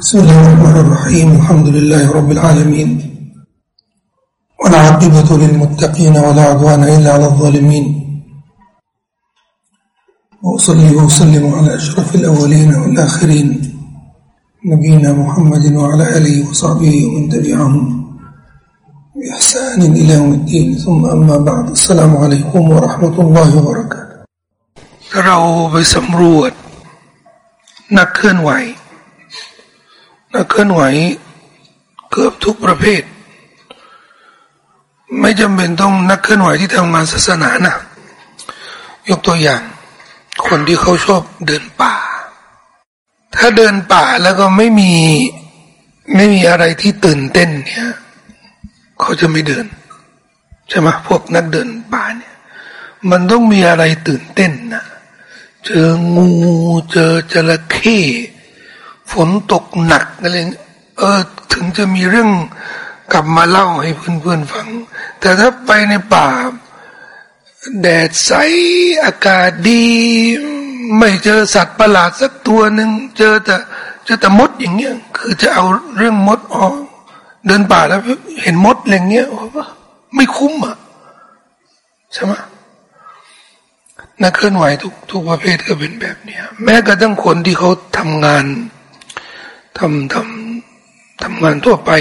بسم الله الرحمن الرحيم الحمد لله رب العالمين والعاقبة للمتقين ولا عدوان إلا على الظالمين وأصلي وأسلم على أشرف الأولين والآخرين نبينا محمد وعلى آله وصحبه ومن تبعهم بإحسان إلى يوم الدين ثم أما بعد السلام عليكم ورحمة الله وبركاته เราไปสำรวจนักเคลื่อนไหว นักเคลื่อนไหวเกือบทุกประเภท ไม่จำเป็นต้องนักเคลื่อนไหวที่ทำงานศาสนานะยกตัวอย่าง คนที่เขาชอบเดินป่า ถ้าเดินป่าแล้วก็ไม่มีไม่มีอะไรที่ตื่นเต้นเนี่ยเขาจะไม่เดินใช่ไหมพวกนักเดินป่าเนี่ย มันต้องมีอะไรตื่นเต้นนะเจองูเจอจระเข้ ฝนตกหนักอะไรเออถึงจะมีเรื่องกลับมาเล่าให้เพื่อนๆฟัง แต่ถ้าไปในป่า แดดใสอากาศดี ไม่เจอสัตว์ประหลาดสักตัวหนึ่งเจอแต่เจอแต่มดอย่างเงี้ยคือจะเอาเรื่องมดออก เดินป่าแล้วเห็นมดอะไรเงี้ยไม่คุ้มอะใช่ไหมนักเคลื่อนไหวทุกทุกประเภทก็เป็นแบบเนี้ย แม้กระทั่งคนที่เขาทำงาน ทำทำทำงานทั่วไป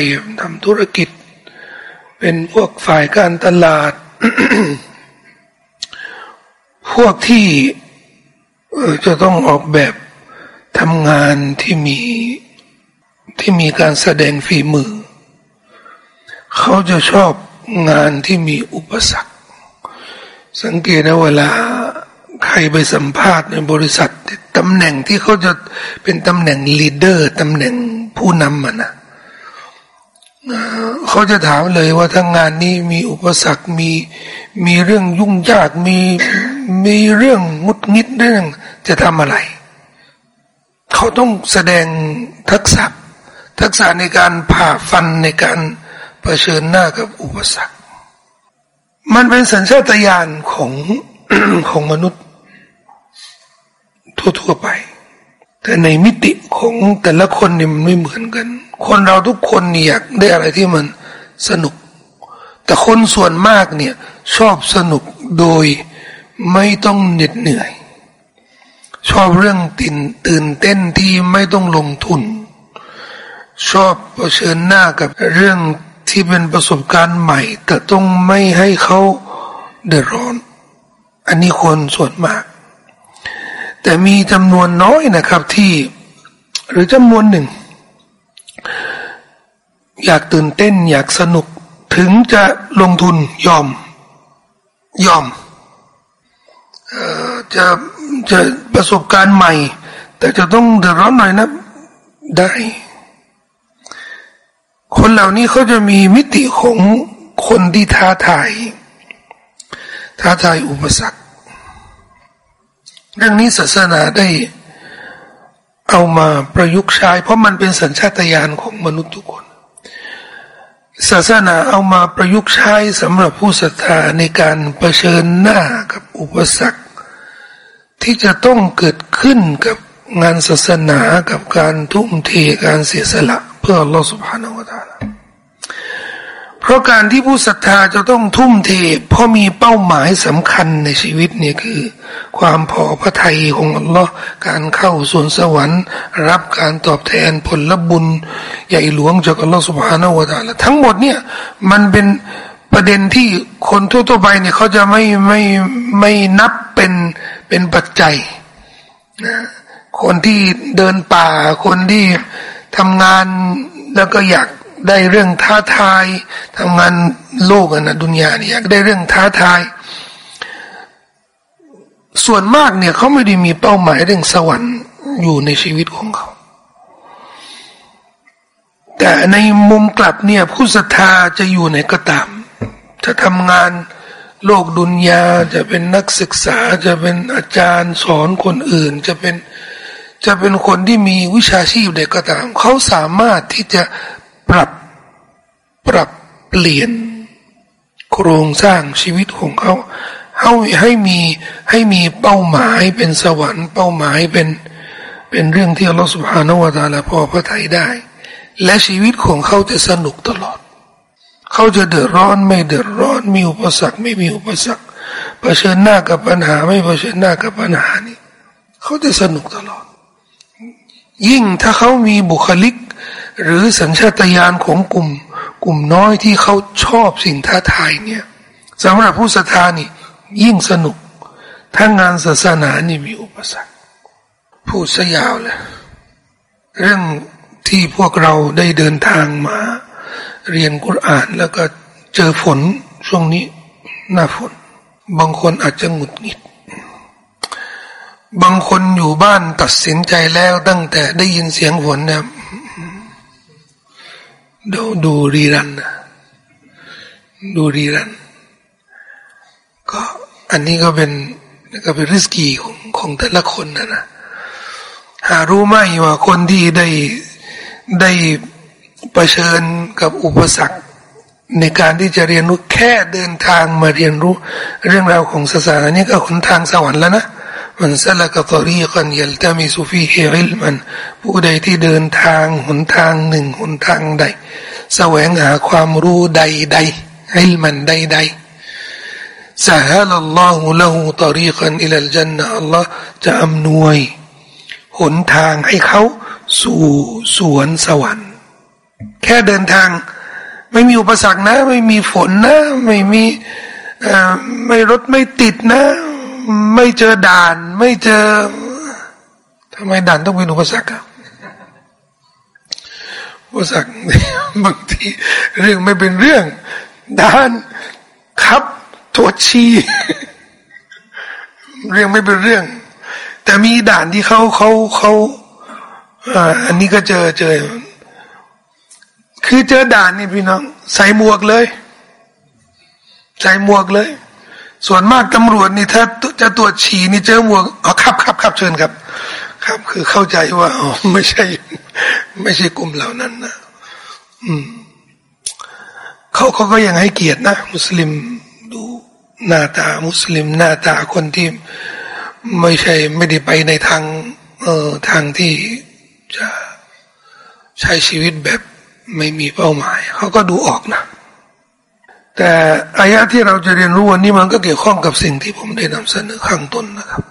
ทำธุรกิจ เป็นพวกฝ่ายการตลาด พวกที่จะต้องออกแบบทำงานที่มีที่มีการแสดงฝีมือ เขาจะชอบงานที่มีอุปสรรค สังเกตนะเวลา ใครไปสัมภาษณ์ในบริษัทตำแหน่งที่เขาจะเป็นตำแหน่งลีดเดอร์ตำแหน่งผู้นำมันนะเขาจะถามเลยว่าถ้างานนี้มีอุปสรรคมีมีเรื่องยุ่งยากมีมีเรื่องงุดงิดเรื่องจะทำอะไร เขาต้องแสดงทักษะ ทักษะในการผ่าฟันในการเผชิญหน้ากับอุปสรรค มันเป็นสัญชาตญาณของของมนุษย์ ทั่ว ๆ ไป แต่ในมิติของแต่ละคนเนี่ยมันไม่เหมือนกัน คนเราทุกคนนี่อยากได้อะไรที่มันสนุก แต่คนส่วนมากเนี่ยชอบสนุกโดยไม่ต้องเหน็ดเหนื่อย ชอบเรื่องตื่นตื่นเต้นที่ไม่ต้องลงทุน ชอบเผชิญหน้ากับเรื่องที่เป็นประสบการณ์ใหม่ แต่ต้องไม่ให้เขาเดือดร้อน อันนี้คนส่วนมาก แต่มีจำนวนน้อยนะครับที่หรือจำนวนหนึ่ง อยากตื่นเต้นอยากสนุกถึงจะลงทุนยอม ยอมจะจะประสบการณ์ใหม่ แต่จะต้องเดือดร้อนหน่อยนะ ได้ คนเหล่านี้เขาจะมีมิติของคนที่ท้าทาย ท้าทายอุปสรรค เรื่องนี้ศาสนาได้เอามาประยุกต์ใช้ เพราะมันเป็นสัญชาตญาณของมนุษย์ทุกคน ศาสนาเอามาประยุกต์ใช้สำหรับผู้ศรัทธาในการเผชิญหน้ากับอุปสรรค ที่จะต้องเกิดขึ้นกับงานศาสนากับการทุ่มเทการเสียสละ เพื่อลอสุบฮานวตาลา ราะการที่ผู้ศรัทธาจะต้องทุ่มเท เพราะมีเป้าหมายสำคัญในชีวิตเนี่ยคือ ความพอพระทัยของอัลลอฮ์การเข้าส่วนสวรรค์ รับการตอบแทนผลบุญ ใหญ่หลวงจากอัลลอฮ์สุบฮานาวะตาละทั้งหมดเนี่ยมันเป็นประเด็นที่คนทั่วๆไปเนี่ยเขาจะไม่ไม่ไม่นับเป็นเป็นปัจจัยนะคนที่เดินป่าคนที่ทำงานแล้วก็อยาก ได้เรื่องท้าทายทำงานโลกนะดุนยาเนี่ยอยากได้เรื่องท้าทาย ส่วนมากเนี่ยเขาไม่ได้มีเป้าหมายเรื่องสวรรค์อยู่ในชีวิตของเขา แต่ในมุมกลับเนี่ยผู้ศรัทธาจะอยู่ไหนก็ตาม จะทำงานโลกดุนยาจะเป็นนักศึกษาจะเป็นอาจารย์สอนคนอื่นจะเป็นจะเป็นคนที่มีวิชาชีพใดก็ตาม เขาสามารถที่จะ ปรับ ปรับเปลี่ยน โครงสร้างชีวิตของเขาให้ให้มีให้มีเป้าหมายเป็นสวรรค์ เป้าหมายเป็นเป็นเรื่องที่อัลลอฮฺสุบฮานาวะตาลาพอพระทัยได้ และชีวิตของเขาจะสนุกตลอด เขาจะเดือดร้อนไม่เดือดร้อนมีอุปสรรคไม่มีอุปสรรคเผชิญหน้ากับปัญหาไม่เผชิญหน้ากับปัญหานี่เขาจะสนุกตลอด ยิ่งถ้าเขามีบุคลิก หรือสัญชาตญาณของกลุ่ม กลุ่มน้อยที่เขาชอบสิ่งท้าทายเนี่ยสำหรับผู้ศรัทธานี่ยิ่งสนุก ถ้างานศาสนานี่มีอุปสรรคพูดซะยาวเลยเรื่องที่พวกเราได้เดินทางมา เรียนกุรอานแล้วก็เจอฝนช่วงนี้หน้าฝน บางคนอาจจะหงุดหงิด บางคนอยู่บ้านตัดสินใจแล้วตั้งแต่ได้ยินเสียงฝนเนี่ย ดูดูรีรันนะดูรีรัน ก็อันนี้ก็เป็นก็เป็นริสกีของของแต่ละคนนะนะหารู้ไหมว่าคนที่ได้ได้เผชิญกับอุปสรรคในการที่จะเรียนรู้แค่เดินทางมาเรียนรู้เรื่องราวของศาสนานี่ก็หนทางสวรรค์แล้วนะ มันสลักตอรีกันยัลตามิสุฟีเฮริลมัน ผู้ใดที่เดินทางหนทางหนึ่งหนทางใด แสวงหาความรู้ใดใดอิลมันใดใดสาฮัลลอฮุละหูตรีกันอิลลจันนะอัลลอฮ์จะอำนวย หนทางให้เขาสู่สวนสวรรค์ แค่เดินทาง ไม่มีอุปสรรคนะ ไม่มีฝนนะ ไม่มีไม่รถไม่ติดนะ ไม่เจอด่าน ไม่เจอทำไมด่านต้องเป็นอุปสรรคอะอุปสรรคบางทีเรื่องไม่เป็นเรื่อง ด่านครับตัวชีเรื่องไม่เป็นเรื่อง แต่มีด่านที่เขาเขาเขาอันนี้ก็เจอเจอ คือเจอด่านนี่พี่น้อง ใส่หมวกเลย ใส่หมวกเลย ส่วนมากตำรวจนี่ถ้าจะตรวจฉี่นี่เจอหมวกอ๋อครับครับครับเชิญครับ ครับคือเข้าใจว่าอ๋อไม่ใช่ ไม่ใช่กลุ่มเหล่านั้นนะอืมเขาเขาก็ยังให้เกียรตินะ มุสลิมดูหน้าตามุสลิมหน้าตาคนที่ไม่ใช่ไม่ได้ไปในทาง เอ่อทางที่จะใช้ชีวิตแบบไม่มีเป้าหมาย เขาก็ดูออกนะ แต่อายะที่เราจะเรียนรู้วันนี้มันก็เกี่ยวข้องกับสิ่งที่ผมได้นำเสนอข้างต้นนะครับ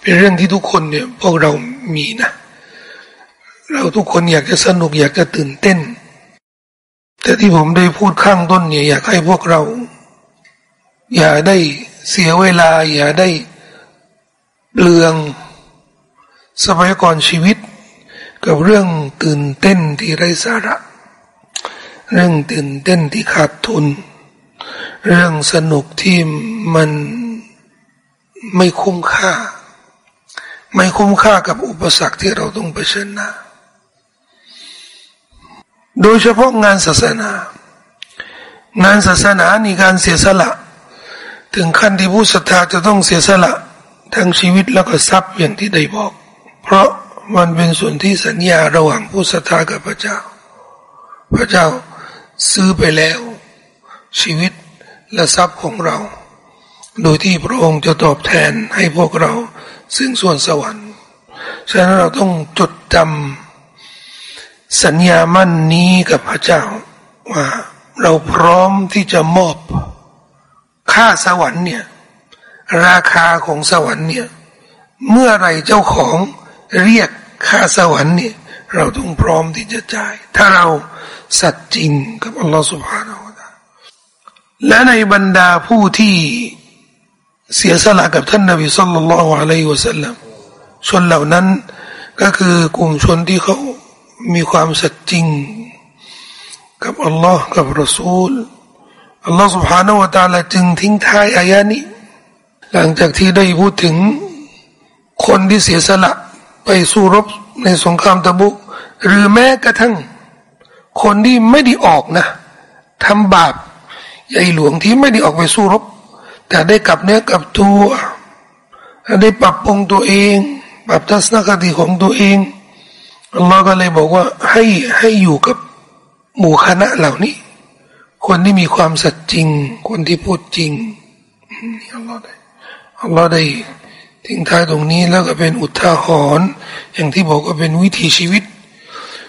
เป็นเรื่องที่ทุกคนเนี่ยพวกเรามีนะ เราทุกคนอยากจะสนุกอยากจะตื่นเต้น แต่ที่ผมได้พูดข้างต้นเนี่ย อยากให้พวกเรา อย่าได้เสียเวลา อย่าได้เปลืองสมัยก่อนชีวิต กับเรื่องตื่นเต้นที่ไร้สาระ เรื่องตื่นเต้นที่ขาดทุน เรื่องสนุกที่มันไม่คุ้มค่า ไม่คุ้มค่ากับอุปสรรคที่เราต้องเผชิญหน้าโดยเฉพาะงานศาสนา งานศาสนานี่การเสียสละ ถึงขั้นที่ผู้ศรัทธาจะต้องเสียสละทั้งชีวิตแล้วก็ทรัพย์อย่างที่ได้บอก เพราะมันเป็นส่วนที่สัญญาระหว่างผู้ศรัทธากับพระเจ้า พระเจ้า ซื้อไปแล้ว ชีวิตและทรัพย์ของเรา โดยที่พระองค์จะตอบแทนให้พวกเรา ซึ่งส่วนสวรรค์ฉะนั้นเราต้องจดจำสัญญามั่นนี้กับพระเจ้า ว่าเราพร้อมที่จะมอบค่าสวรรค์เนี่ย ราคาของสวรรค์เนี่ย เมื่อไรเจ้าของเรียกค่าสวรรค์เนี่ย เราต้องพร้อมที่จะจ่าย ถ้าเราสัตย์จริงกับอัลลอฮฺสุบฮานาอัลลอฮและในบรรดาผู้ที่เสียสละกับท่านนบีสุลต่านละอะลัยฮิวะสัลลัมชนเหล่านั้นก็คือกลุ่มชนที่เขามีความสัตย์จริง กับอัลลอฮ์กับรอซูลอัลลอฮ์ سبحانه และ تعالى จึงทิ้งท้ายอายานี้ หลังจากที่ได้พูดถึงคนที่เสียสละ ไปสู้รบในสงครามตะบุ หรือแม้กระทั่ง คนที่ไม่ได้ออกนะทำบาปใหญ่หลวงที่ไม่ได้ออกไปสู้รบ แต่ได้กลับเนื้อกลับตัวได้ปรับปรุงตัวเอง ปรับทัศนคติของตัวเองอัลลอฮ์ก็เลยบอกว่าให้ให้อยู่กับหมู่คณะเหล่านี้ คนที่มีความสัตย์จริง คนที่พูดจริงอัลลอฮ์ได้อัลลอฮ์ได้ ทิ้งท้ายตรงนี้แล้วก็เป็นอุทาหรณ์อย่างที่บอกว่าเป็นวิถีชีวิต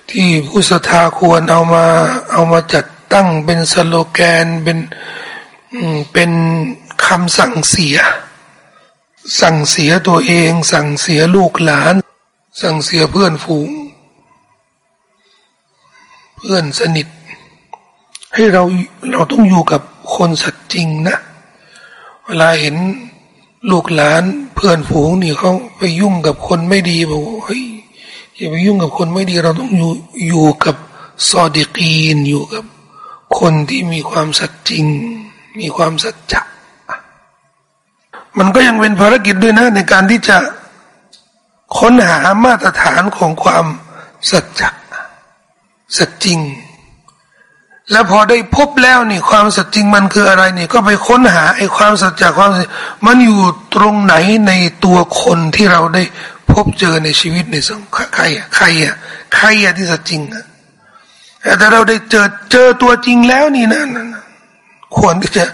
ที่ผู้ศรัทธาควรเอามาเอามาจัดตั้งเป็นสโลแกนเป็นเป็นคำสั่งเสีย สั่งเสียตัวเอง สั่งเสียลูกหลาน สั่งเสียเพื่อนฝูง เพื่อนสนิท ให้เราเราต้องอยู่กับคนสัตย์จริงนะ เวลาเห็น ลูกหลานเพื่อนฝูงนี่เขาไปยุ่งกับคนไม่ดีบอกเฮ้ยอย่าไปยุ่งกับคนไม่ดีเราต้องอยู่อยู่กับซอดิกีนอยู่กับ คนที่มีความสัตย์จริง มีความสัจจะมันก็ยังเป็นภารกิจด้วยนะ ในการที่จะค้นหามาตรฐานของความสัจจะสัจจริง แล้วพอได้พบแล้วนี่ความสัจจริงมันคืออะไรนี่ก็ไปค้นหาไอ้ความสัจจะความมันอยู่ตรงไหนในตัวคนที่เราได้พบเจอในชีวิตในสังใครอะใครอะใครอะที่สัจจริงอะแต่เราได้เจอเจอตัวจริงแล้วนี่นะควรที่จะ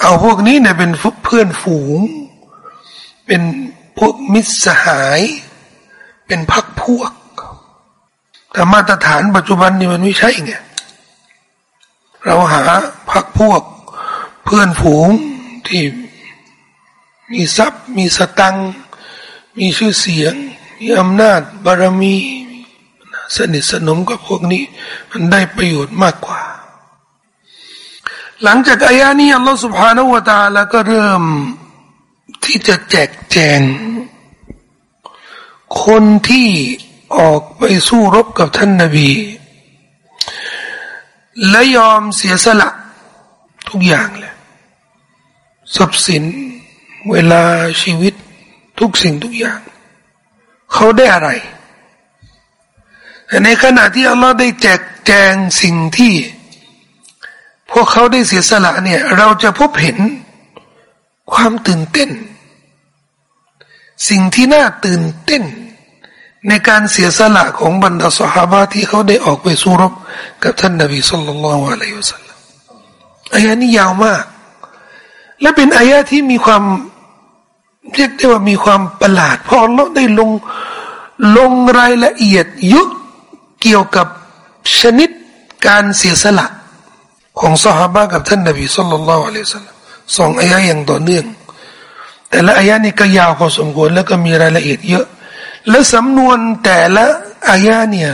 เอาพวกนี้เนี่ยเป็นเพื่อนฝูง เป็นพวกมิตรสหาย เป็นพักพวกแต่มาตรฐานปัจจุบันนี่มันไม่ใช่ไง เราหาพักพวกเพื่อนฝูงที่มีทรัพย์ มีสตังมีชื่อเสียง มีอำนาจบารมีสนิทสนมกับพวกนี้ มันได้ประโยชน์มากกว่า หลังจากอายานี้อัลลอฮฺสุบฮานาวตาแล้วก็เริ่มที่จะแจกแจง คนที่ออกไปสู้รบกับท่านนาบี และยอมเสียสละ ทุกอย่างเลยทรัพย์สิน เวลาชีวิตทุกสิ่งทุกอย่าง เขาได้อะไรในขณะที่อัลลอฮ์ได้แจกแจงสิ่งที่ พวกเขาได้เสียสละเนี่ย เราจะพบเห็นความตื่นเต้น สิ่งที่น่าตื่นเต้น ในการเสียสละของบรรดาสหาบะที่เขาได้ออกไปสู้รบกับท่านนบีสุลต่านละอะลัยฮุสลามอายะนี้ยาวมาก และเป็นอายะที่มีความเรียกได้ว่ามีความประหลาดเพราะเราได้ลงลงรายละเอียดยุคเกี่ยวกับชนิดการเสียสละของสหาบะกับท่านนบีสุลต่านละอัลลอฮฺสัลลัมสองอายะอย่างต่อเนื่อง แต่ละอายะนี้ก็ยาวพอสมควรแล้วก็มีรายละเอียดเยอะ และสำนวนแต่ละอายะเนี่ย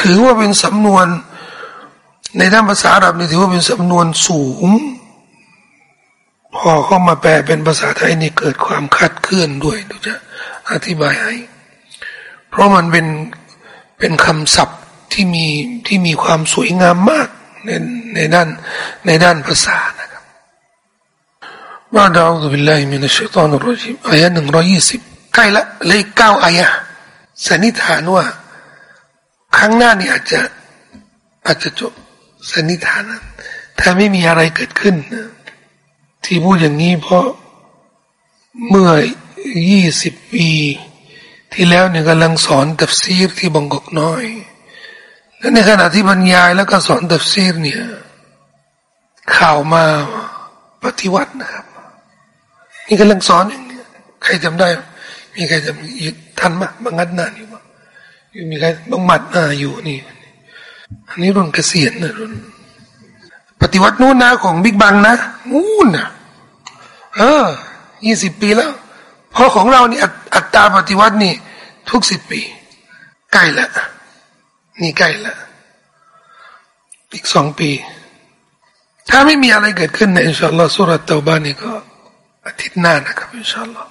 ถือว่าเป็นสำนวน ในด้านภาษาอาหรับนี่ถือว่าเป็นสำนวนสูง พอเข้ามาแปลเป็นภาษาไทยนี่เกิดความคัดเคลื่อนด้วยดูจะอธิบายให้ เพราะมันเป็นเป็นคำศัพท์ที่มีที่มีความสวยงามมากในในด้านในด้านภาษานะครับ بعد أعوذ بالله من الشيطان الرجيم آية 120 ใกล้ละเลยเก้าอายะสันนิษฐานว่า ครั้งหน้านี่อาจจะอาจจะจบสันนิษฐานนั้นถ้าไม่มีอะไรเกิดขึ้น ที่พูดอย่างนี้เพราะเมื่อยี่สิบปีที่แล้วเนี่ยกำลังสอนตัฟซีรที่บางกอกน้อย และในขณะที่บรรยายแล้วก็สอนตัฟซีรเนี่ย ข่าวมาปฏิวัตินะครับ นี่กำลังสอนอย่างนี้ใครจำได้ มีใครจำทันมั้ยบางนัดนานอยู่มั้ยมีใครบางหมัดอ่าอยู่นี่อันนี้รุ่นเกษียณนะรุ่นปฏิวัตินู้นนะของบิ๊กบังนะนู่นนะเออยี่สิบปีแล้วพราะของเรานี่อัตราปฏิวัตินี่ ทุกสิบปี ใกล้ละนี่ใกล้ละอีกสองปี ถ้าไม่มีอะไรเกิดขึ้นในอินชาอัลลอฮ์สุรตะบานี่ก็อาทิตย์หน้านะครับอินชาอัลลอฮ์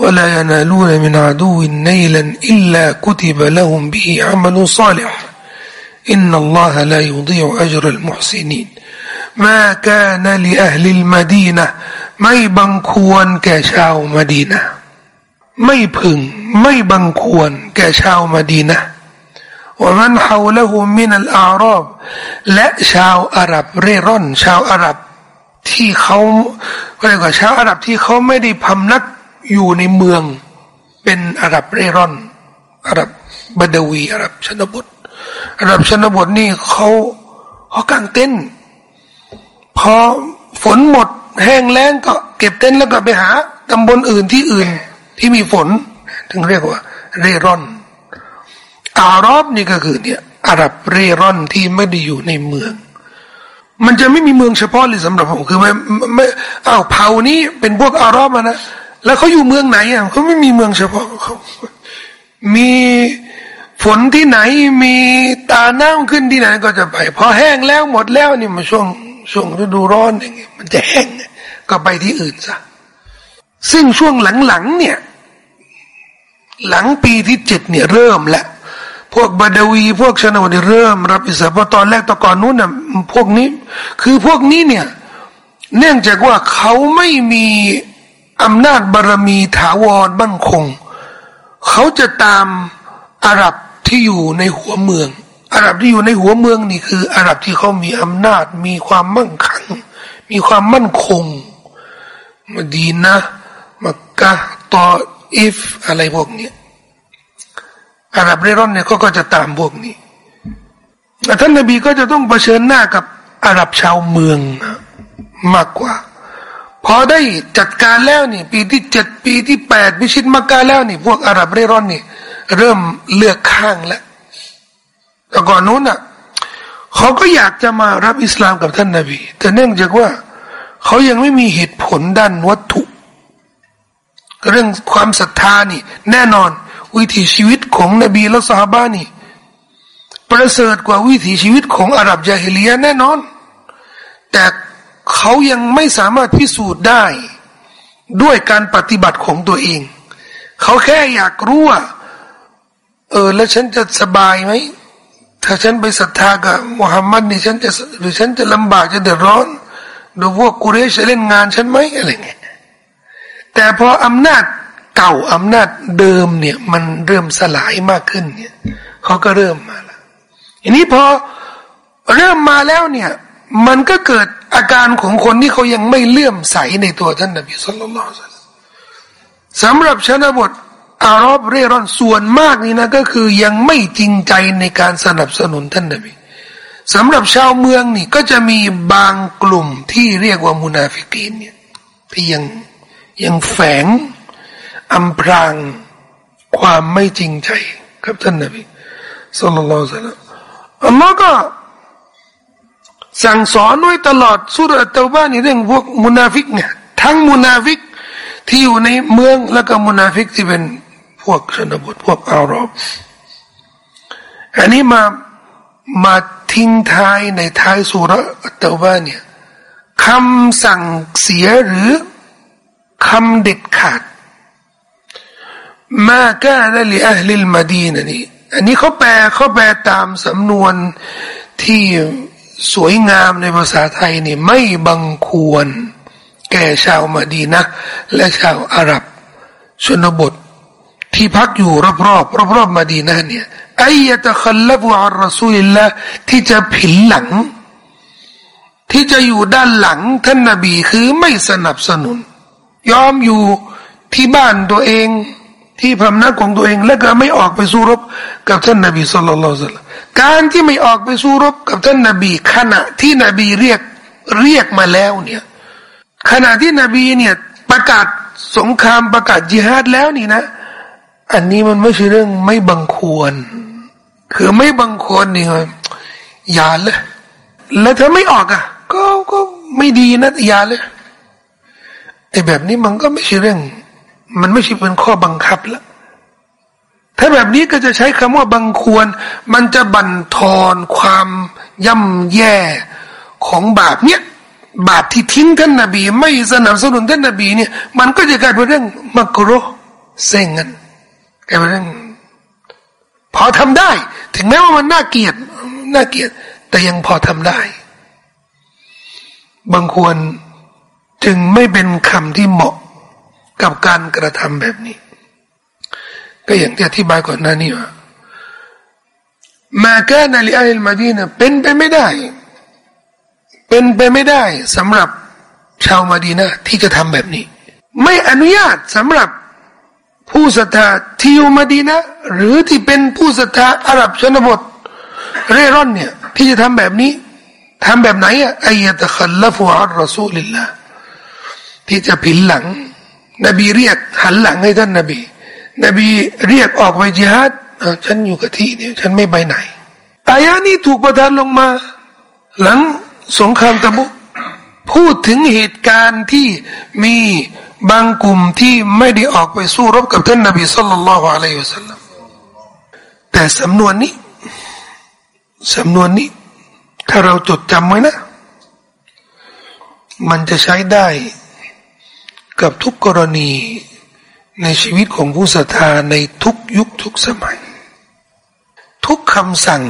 ولا ينالون من عدو نيلا إلا كتب لهم به عمل صالح إن الله لا يضيع أجر المحسنين ما كان لأهل المدينة ما يبنكون كشاو مدينه ไม่พึงไม่บังควรแก่ชาวมาดีนะ ว่ามันฮาวละหูมินัลอารอบและชาวอาหรับเร่ร่อน ชาวอาหรับที่เขาเรียกว่าชาวอาหรับที่เขาไม่ได้พำนัก อยู่ในเมืองเป็นอาหรับเร่ร่อนอาหรับบดวีอาหรับชนบทอาหรับชนบทนี่เขาเขากางเต้นพอฝนหมด แห้งแล้งก็เก็บเต้นแล้วก็ไปหาตำบลอื่นที่อื่น ที่มีฝน ถึงเรียกว่า เร่ร่อน อารอบนี่ก็คือเนี่ยอาหรับเร่ร่อนที่ไม่ได้อยู่ในเมือง มันจะไม่มีเมืองเฉพาะเลยสำหรับผมคือไม่ไม่อ้าวเผ่านี้เป็นพวกอารอบนะ แล้วเขาอยู่เมืองไหนอะเขาไม่มีเมืองเฉพาะเขามีฝนที่ไหนมีตาน้ำขึ้นที่ไหนก็จะไป พอแห้งแล้วหมดแล้วนี่มาช่วงช่วงฤดูร้อนอย่างเงี้ยมันจะแห้งก็ไปที่อื่นซะซึ่งช่วงหลังๆเนี่ย หลังปีที่เจ็ดเนี่ยเริ่มแล้วพวกบาดวี พวกชนบทเริ่ม รับอิสระเพราะตอนแรกตอนก่อนนู้นน่ะพวกนี้ คือพวกนี้เนี่ย เนื่องจากว่าเขาไม่มี อำนาจบารมีถาวรบั่นคง เขาจะตามอาหรับที่อยู่ในหัวเมือง อาหรับที่อยู่ในหัวเมืองนี่คือ อาหรับที่เขามีอำนาจมีความมั่งคั่งมีความมั่นคงมาดีนะมักกะตออิฟอะไรพวกนี้อาหรับเร่ร่อนเนี่ยเขาก็จะตามพวกนี้แต่ท่านนบีก็จะต้องเผชิญหน้ากับอาหรับชาวเมืองมากกว่า พอได้จัดการแล้วนี่ ปีที่เจ็ดปีที่แปดพิชิตมักกะแล้วนี่ พวกอาหรับเร่ร่อนนี่ เริ่มเลือกข้างแล้วแต่ก่อนนู้นอะเขาก็อยากจะมารับอิสลามกับท่านนาบี แต่เนื่องจากว่า เขายังไม่มีเหตุผลด้านวัตถุ เรื่องความศรัทธานี่ แน่นอน วิถีชีวิตของนบีและสหบ้านี่ ประเสริฐกว่าวิถีชีวิตของอาหรับยาฮิลียแน่นอน แต่ เขายังไม่สามารถพิสูจน์ได้ ด้วยการปฏิบัติของตัวเอง เขาแค่อยากรู้ว่าเออ แล้วฉันจะสบายไหมถ้าฉันไปศรัทธากับมุฮัมมัดนี่ฉันจะหรือฉันจะลำบากจะเดือดร้อนหรือพวกกุเรชจะเล่นงานฉันไหมอะไรเงี้ยแต่พออำนาจเก่าอำนาจเดิมเนี่ย มันเริ่มสลายมากขึ้นเนี่ยเขาก็เริ่มมาล้วอันนี้พอเริ่มมาแล้วเนี่ย มันก็เกิดอาการของคนที่เขายังไม่เลื่อมใสในตัวท่านนบีสุลต่านสำหรับชนบทอารอบเร่ร่อนส่วนมากนี่นะก็คือยังไม่จริงใจในการสนับสนุนท่านนบีสำหรับชาวเมืองนี่ก็จะมีบางกลุ่มที่เรียกว่ามุนาฟิกีนเนี่ยที่ยังยังแฝงอำพรางความไม่จริงใจกับท่านนบี صلى الله عليه وسلم อัลลอฮ์ก็ สั่งสอนไว้ตลอดซูเราะฮฺเตาบะฮฺนี่เรื่องพวกมุนาฟิกเนี่ยทั้งมุนาฟิกที่อยู่ในเมืองแล้วก็มุนาฟิกที่เป็นพวกชนบทพวกอะอ์รอบอันนี้มามาทิ้งท้ายในท้ายสุรเตาบ้านเนี่ยคำสั่งเสียหรือคำเด็ดขาดมาก้าละลิอัลลิลมาดีนะนี่อันนี้เขาแปลเขาแปลตามสำนวนที่ สวยงามในภาษาไทยนี่ไม่บังควร แก่ชาวมาดีนะและชาวอาหรับ ชนบท ที่พักอยู่รอบๆรอบๆมาดีนะเนี่ยไอยะตะคัลลบุอัลรอซูลิลละที่จะผินหลัง ที่จะอยู่ด้านหลังท่านนบีคือไม่สนับสนุน ยอมอยู่ที่บ้านตัวเอง ที่พำนักของตัวเอง แล้วก็ไม่ออกไปสู้รบกับท่านนบีสุลต่าน การที่ไม่ออกไปสู้รบกับท่านนบีขณะที่นบีเรียกเรียกมาแล้วเนี่ยขณะที่นบีเนี่ยประกาศสงครามประกาศจิฮาดแล้วนี่นะ อันนี้มันไม่ใช่เรื่องไม่บังควร คือไม่บังควรนี่อย่าเลยแล้วเธอไม่ออกอะ ก็ก็ไม่ดีนะอย่าเลยไอ้แบบนี้มันก็ไม่ใช่เรื่อง มันไม่ใช่เป็นข้อบังคับแล้ว ถ้าแบบนี้ก็จะใช้คำว่าบังควร มันจะบั่นทอนความย่ำแย่ของบาปเนี้ยบาปที่ทิ้งท่านนาบี ไม่สนับสนุนท่านนาบีเนี่ย มันก็จะกลายเป็นเรื่องมักรุเซ็งกันกลายเป็นเรื่องพอทำได้ ถึงแม้ว่ามันน่าเกลียดน่าเกลียดแต่ยังพอทำได้ บางควรจึงไม่เป็นคำที่เหมาะกับการกระทำแบบนี้ ก็อย่างที่อธิบายก่อนหน้านี้ว่ามาแก่นาลีอัลมาดีนะเป็นไปไม่ได้ เป็นไปไม่ได้สำหรับชาวมาดีนะที่จะทำแบบนี้ ไม่อนุญาตสำหรับผู้ศรัทธาที่อยู่มาดีนะหรือที่เป็นผู้ศรัทธาอาหรับชนบท เร่ร่อนเนี่ย ที่จะทำแบบนี้ทำแบบไหนอะไอยะตะขัลลฟุอัลรอซูลิลละที่จะผินหลัง นบีเรียกหันหลังให้ท่านนบี นบีเรียกออกไปจิฮัดฉันอยู่กับที่นี่ฉันไม่ไปไหนอายะนี้ถูกประทานลงมา หลังสงครามตะบุพูดถึงเหตุการณ์ที่มีบางกลุ่มที่ไม่ได้ออกไปสู้รบกับท่านนบีสุลต่านละฮ์อะลัยฮิสัลลัมแต่สำนวนนี้สำนวนนี้ ถ้าเราจดจำไว้นะ มันจะใช้ได้กับทุกกรณี ในชีวิตของผู้ศรัทธาในทุกยุคทุกสมัย ทุกคำสั่ง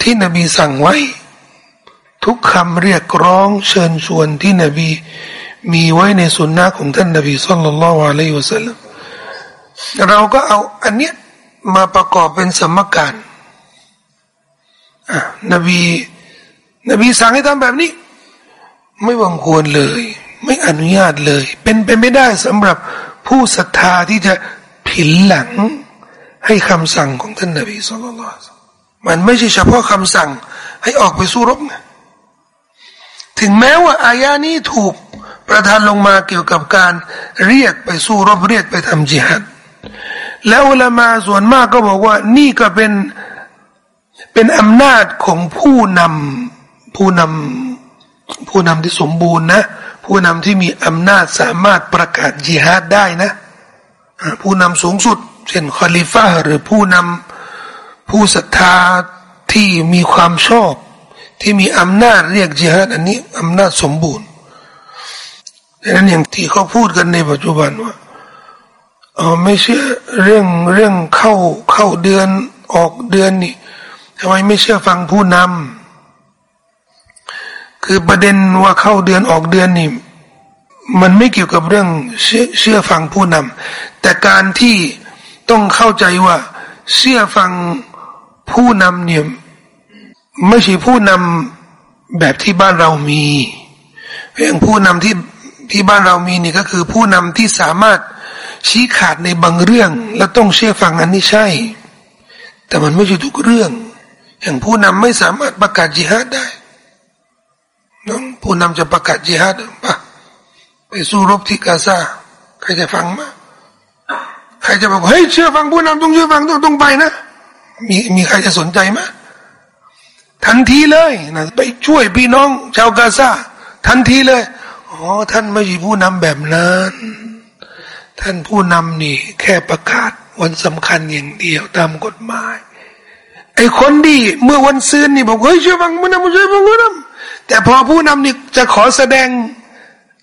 ที่นบีสั่งไว้ ทุกคำเรียกร้องเชิญชวนที่นบีมีไว้ในสุนนะของท่านนบีสุลต่านละวะลัยวะสัลลัมเราก็เอาอันเนี้ยมาประกอบเป็นสมการอะนบีนบีสั่งให้ทำแบบนี้ ไม่บังควรเลย ไม่อนุญาตเลย เป็นไปไม่ได้สำหรับ ผู้ศรัทธาที่จะผินหลังให้คำสั่งของท่านนบีสุลต่านมันไม่ใช่เฉพาะคำสั่งให้ออกไปสู้รบไงถึงแม้ว่าอายานี้ถูกประทานลงมาเกี่ยวกับการเรียกไปสู้รบเรียกไปทำจิฮัดแล้วอุลามาส่วนมากก็บอกว่านี่ก็เป็นเป็นอำนาจของผู้นำผู้นำผู้นำที่สมบูรณ์นะ ผู้นำที่มีอำนาจสามารถประกาศจิฮัดได้นะผู้นำสูงสุด เช่นคอลิฟ้าหรือผู้นำผู้ศรัทธาที่มีความชอบ ที่มีอำนาจเรียกจิฮัดอันนี้อำนาจสมบูรณ์ดังนั้นอย่างที่เขาพูดกันในปัจจุบันว่าเออไม่เชื่อเรื่องเรื่องเข้าเข้าเดือนออกเดือนนี่ทำไมไม่เชื่อฟังผู้นำ คือประเด็นว่าเข้าเดือนออกเดือนนี่มันไม่เกี่ยวกับเรื่องเชื่อเชื่อฟังผู้นำแต่การที่ต้องเข้าใจว่าเชื่อฟังผู้นำเนี่ยไม่ใช่ผู้นำแบบที่บ้านเรามีเรื่องผู้นำที่ที่บ้านเรามีนี่ก็คือผู้นำที่สามารถชี้ขาดในบางเรื่อง และต้องเชื่อฟังอันนี้ใช่ แต่มันไม่ใช่ทุกเรื่อง อย่างผู้นำไม่สามารถประกาศจิฮาดได้ ผู้นำจะประกาศจิฮาดปะไปสู้รบที่กาซาใครจะฟังมาใครจะบอกเฮ้ยเชื่อฟังผู้นำต้องเชื่อฟังต้องต้องไปนะมีมีใครจะสนใจไหมทันทีเลยนะไปช่วยพี่น้อง ชาวกาซาทันทีเลยอ๋อท่านไม่ใช่ผู้นำแบบนั้น ท่านผู้นำนี่ แค่ประกาศวันสำคัญอย่างเดียวตามกฎหมายไอ้คนดีเมื่อวันซื้อนี่บอกเฮ้ยช่วยฟังผู้นำช่วยฟังผู้นำ แต่พอผู้นำนี่จะขอแสดง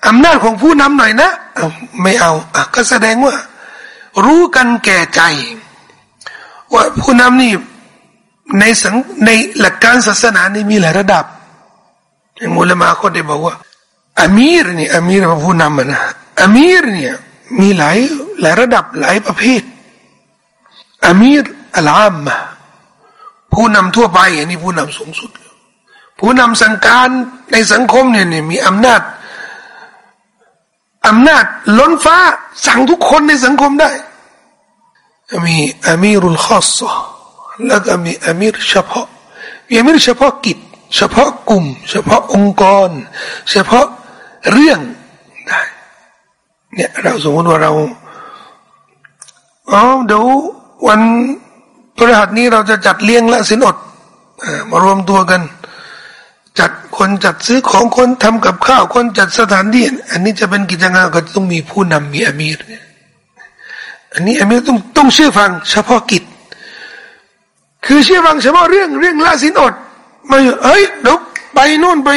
อำนาจของผู้นำหน่อยนะเอาไม่เอาอะก็แสดงว่า รู้กันแก่ใจ ว่าผู้นำนี่ในสังในหลักการศาสนานี่มีหลายระดับอย่างมุลมาคนได้บอกว่าอามีรเนี่ยอามีรผู้นำนะอามีรเนี่ยมีหลายหลายระดับหลายประเภทอามีรอัลอามผู้นำทั่วไปอันนี้ผู้นำสูงสุด ผู้นำสังการในสังคมเนี่ยมีอำนาจอำนาจล้นฟ้าสั่งทุกคนในสังคมได้ มีอามีรุลขอสแล้วก็มีอามีรเฉพาะมีอามีรเฉพาะกิจ เฉพาะกลุ่ม เฉพาะองค์กร เฉพาะเรื่องได้เนี่ยเราสมมติว่าเราอ๋อเดี๋ยววันพฤหัสนี้เราจะจัดเลี้ยงและสินอดมารวมตัวกัน จัดคนจัดซื้อของคนทำกับข้าวคนจัดสถานที่อันนี้จะเป็นกิจงานก็ต้องมีผู้นำมีอามีรอันนี้อามีรต้องต้องเชื่อฟังเฉพาะกิจ คือเชื่อฟังเฉพาะเรื่องเรื่องละสินอดมาเฮ้ยเดี๋ยวไปนู่นไป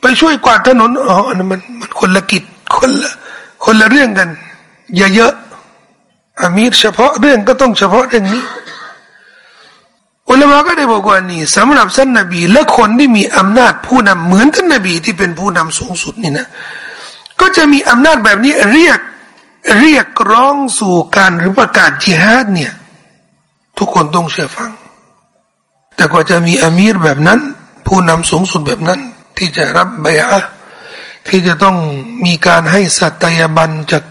ไปช่วยกวาดถนนอ๋ออันนั้นมันมันคนละกิจคนละคนละเรื่องกันอย่าเยอะอามีรเฉพาะเรื่องก็ต้องเฉพาะเรื่องนี้ อุลามะก็ได้บอกว่านี่สำหรับท่านนบี และคนที่มีอำนาจผู้นำเหมือนท่านนบีที่เป็นผู้นำสูงสุดนี่นะ ก็จะมีอำนาจแบบนี้เรียกเรียกร้องสู่การหรือประกาศจิฮาดเนี่ย ทุกคนต้องเชื่อฟัง แต่กว่าจะมีอามีรแบบนั้น ผู้นำสูงสุดแบบนั้น ที่จะรับใบอะที่จะต้องมีการให้สัตยาบันจาก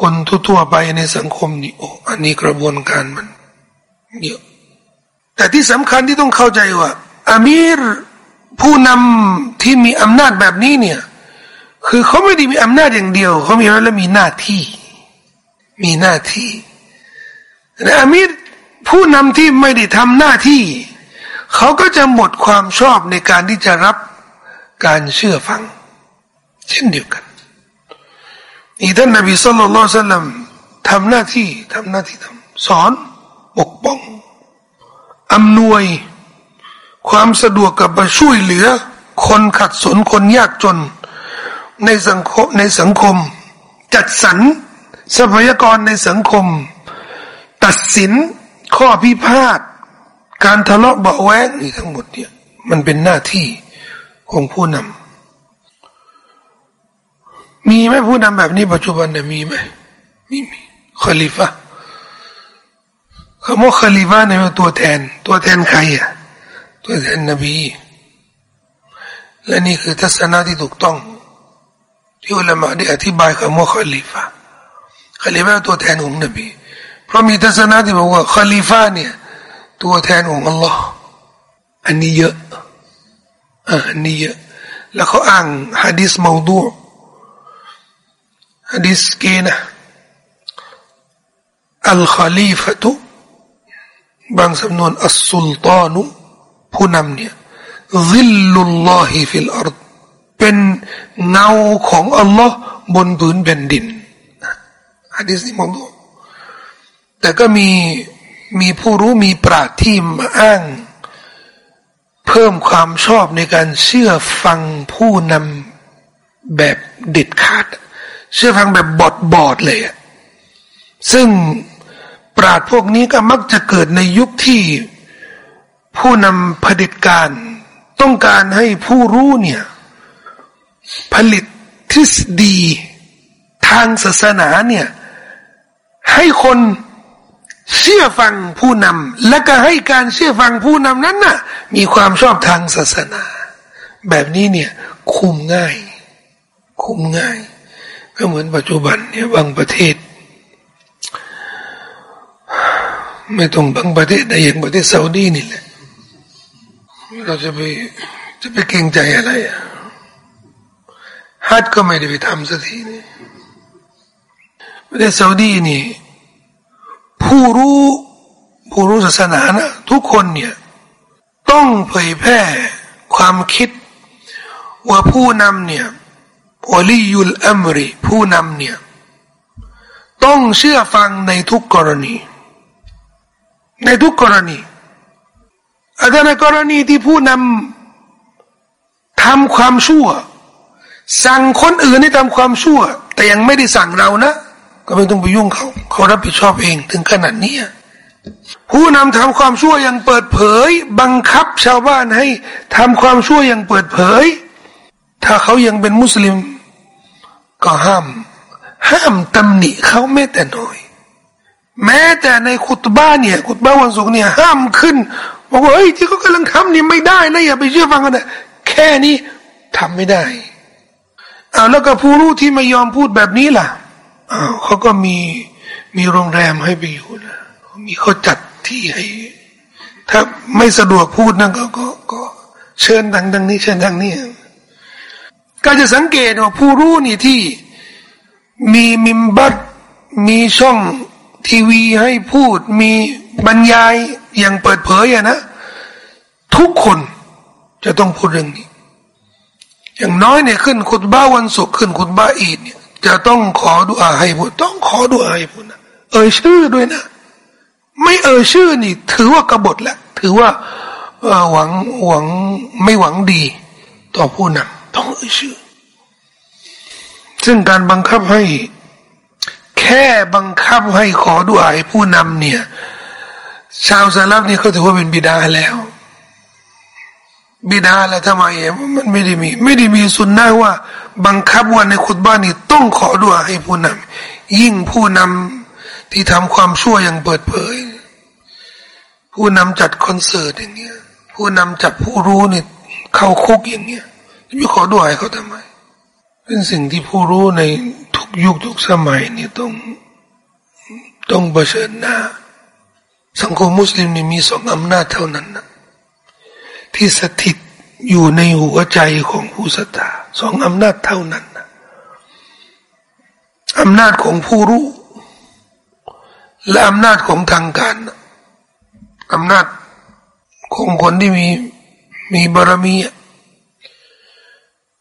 คนทั่วๆไปในสังคมนี่โอ้อันนี้กระบวนการมันเยอะ แต่ที่สำคัญที่ต้องเข้าใจว่าอามีรผู้นำที่มีอำนาจแบบนี้เนี่ย คือเขาไม่ได้มีอำนาจอย่างเดียวเขามีแล้วมีหน้าที่ มีหน้าที่แต่อามีรผู้นำที่ไม่ได้ทำหน้าที่เขาก็จะหมดความชอบในการที่จะรับการเชื่อฟัง เช่นเดียวกันอีท่านนบีสุลต่านสัลลัมทำหน้าที่ทำหน้าที่ทำสอนปกป้อง อำนวย ความสะดวกกับมาช่วยเหลือ คนขัดสนคนยากจน ในสังคมในสังคม จัดสรรทรัพยากรในสังคม ตัดสินข้อพิพาทการทะเลาะเบาแวงนี่ทั้งหมดเนี่ยมันเป็นหน้าที่ของผู้นำมีไหมผู้นำแบบนี้ปัจจุบันเนี่ยมีไหมมีมีคอลิฟะ คำว่าคอลิฟะเนี่ยตัวแทน ตัวแทนใครอะตัวแทนนบี และนี่คือทัศนะที่ถูกต้อง ที่อุลามะได้อธิบายคำว่าคอลิฟะคอลิฟะตัวแทนของนบี เพราะมีทัศนะที่บอกว่าคอลิฟะเนี่ยตัวแทนของอัลลอฮ์อันนี้เยอะอันนี้เยอะ แล้วเขาอ้างฮะดิษเมาดูอ์ฮะดิษเก๊นะ الخليفة บางสำนวนالسلطان ผู้นำเนี่ย ظل الله في الأرض เป็นเงาของอัลลอฮ์บนพื้นแผ่นดินฮะดิษนี้เมาดูอ์แต่ก็มีมีผู้รู้มีปราชญ์ที่มาอ้าง เพิ่มความชอบในการเชื่อฟังผู้นำแบบเด็ดขาด เชื่อฟังแบบบอดบอดเลยอะซึ่ง ปราดพวกนี้ก็มักจะเกิดในยุคที่ผู้นำเผด็จการ ต้องการให้ผู้รู้เนี่ย ผลิตทฤษฎีทางศาสนาเนี่ย ให้คนเชื่อฟังผู้นำและก็ให้การเชื่อฟังผู้นำนั้นน่ะ มีความชอบทางศาสนา แบบนี้เนี่ยคุมง่าย คุมง่าย ก็เหมือนปัจจุบันเนี่ยบางประเทศ ไม่ต้องบางประเทศในอย่างประเทศซาอุดีนี่แหละเราจะไปจะไปเกรงใจอะไรอะฮัทก็ไม่ได้ไปทำสักทีนี่ประเทศซาอุดีนี่ผู้รู้ผู้รู้ศาสนานะทุกคนเนี่ยต้องเผยแพร่ความคิด ว่าผู้นำเนี่ยวลียุลอัมรีผู้นำเนี่ย ต้องเชื่อฟังในทุกกรณี ในทุกกรณีอาจารย์ในกรณีที่ผู้นำทำความชั่ว สั่งคนอื่นให้ทำความชั่ว แต่ยังไม่ได้สั่งเรานะก็ไม่ต้องไปยุ่งเขาเขารับผิดชอบเองถึงขนาดนี้ผู้นำทำความชั่วอย่างเปิดเผย บังคับชาวบ้านให้ทำความชั่วอย่างเปิดเผย ถ้าเขายังเป็นมุสลิม ก็ห้าม ห้ามตำหนิเขาแม้แต่น้อย แม้แต่ในคุตบ้านเนี่ยคุตบ้าวันศุกร์เนี่ยห้ามขึ้นบอกว่าเฮ้ยที่เขากำลังทำนี่ไม่ได้นะอย่าไปเชื่อฟังกันนะแค่นี้ทำไม่ได้เอาแล้วก็ผู้รู้ที่ไม่ยอมพูดแบบนี้ล่ะเขาก็มีมีโรงแรมให้ไปอยู่นะมีเขาจัดที่ให้ ถ้าไม่สะดวกพูดนั่นก็ก็ก็เชิญดังดังนี้เชิญดังนี้ก็จะสังเกตว่าผู้รู้นี่ที่มีมิมบัตมีช่อง ทีวีให้พูดมีบรรยายอย่างเปิดเผยอะนะ ทุกคนจะต้องพูดเรื่องนี้ อย่างน้อยเนี่ยขึ้นคุตบ้าวันศุกร์ขึ้นคุตบ้าอีดเนี่ยจะต้องขอดุอาให้พูดต้องขอดุอาให้พูดนะเอ่ยชื่อด้วยนะ ไม่เอ่ยชื่อนี่ ถือว่ากบฏแล้วถือว่าหวังหวังไม่หวังดี ต่อผู้นำต้องเอ่ยชื่อ ซึ่งการบังคับให้ ค่บังคับให้ขอดุอาให้ผู้นำเนี่ย ชาวซาลับนี่เขาถือว่าเป็นบิดาแล้วบิดาแล้วทำไมมันไม่ได้มี ไม่ได้มีสุนนะว่า บังคับว่าในขุดบ้านนี่ต้องขอดุอาให้ผู้นำยิ่งผู้นำที่ทำความชั่วอย่างเปิดเผย ผู้นำจัดคอนเสิร์ตอย่างเงี้ย ผู้นำจับผู้รู้เนี่ยเข้าคุกอย่างเงี้ยจะขอด้วยเขาทำไม เป็นสิ่งที่ผู้รู้ใน ยุคทุกสมัยนี่ต้องต้องเผชิญหน้า สังคมมุสลิมนี่มีสองอำนาจเท่านั้นนะที่สถิตอยู่ในหัวใจของผู้ศรัทธาสองอำนาจเท่านั้นนะอำนาจของผู้รู้ และอำนาจของทางการอำนาจของคนที่มีมีบารมี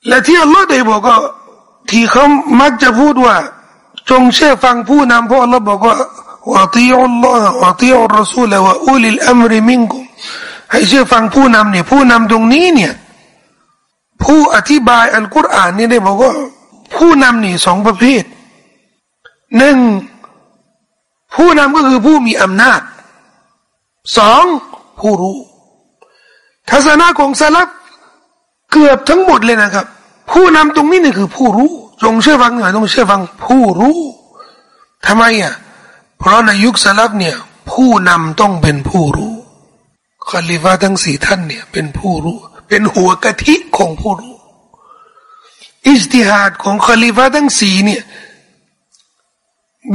และที่อัลลอฮ์ได้บอกก็ ที่เขามักจะพูดว่า จงเชื่อฟังผู้นำเพราะอัลลอฮ์บอกว่าว่าตีอัลลอฮ์ว่าตีอัลรอซูลว่าอุลิลอัมริมิงกุมให้เชื่อฟังผู้นำเนี่ยผู้นำตรงนี้เนี่ยผู้อธิบายอัลกุรอานนี่ได้บอกว่า ผู้นำนี่สองประเภทหนึ่งผู้นำก็คือผู้มีอำนาจสองผู้รู้ ทัศนะของสลับเกือบทั้งหมดเลยนะครับ ผู้นำตรงนี้นี่คือผู้รู้จงเชื่อฟังหน่อยต้องเชื่อฟัง ผู้รู้ทำไมอะเพราะในยุคสลับเนี่ย ผู้นำต้องเป็นผู้รู้คอลิฟาทั้งสี่ท่านเนี่ย เป็นผู้รู้ เป็นหัวกะทิของผู้รู้ อิสติฮัดของคอลิฟาทั้งสี่เนี่ย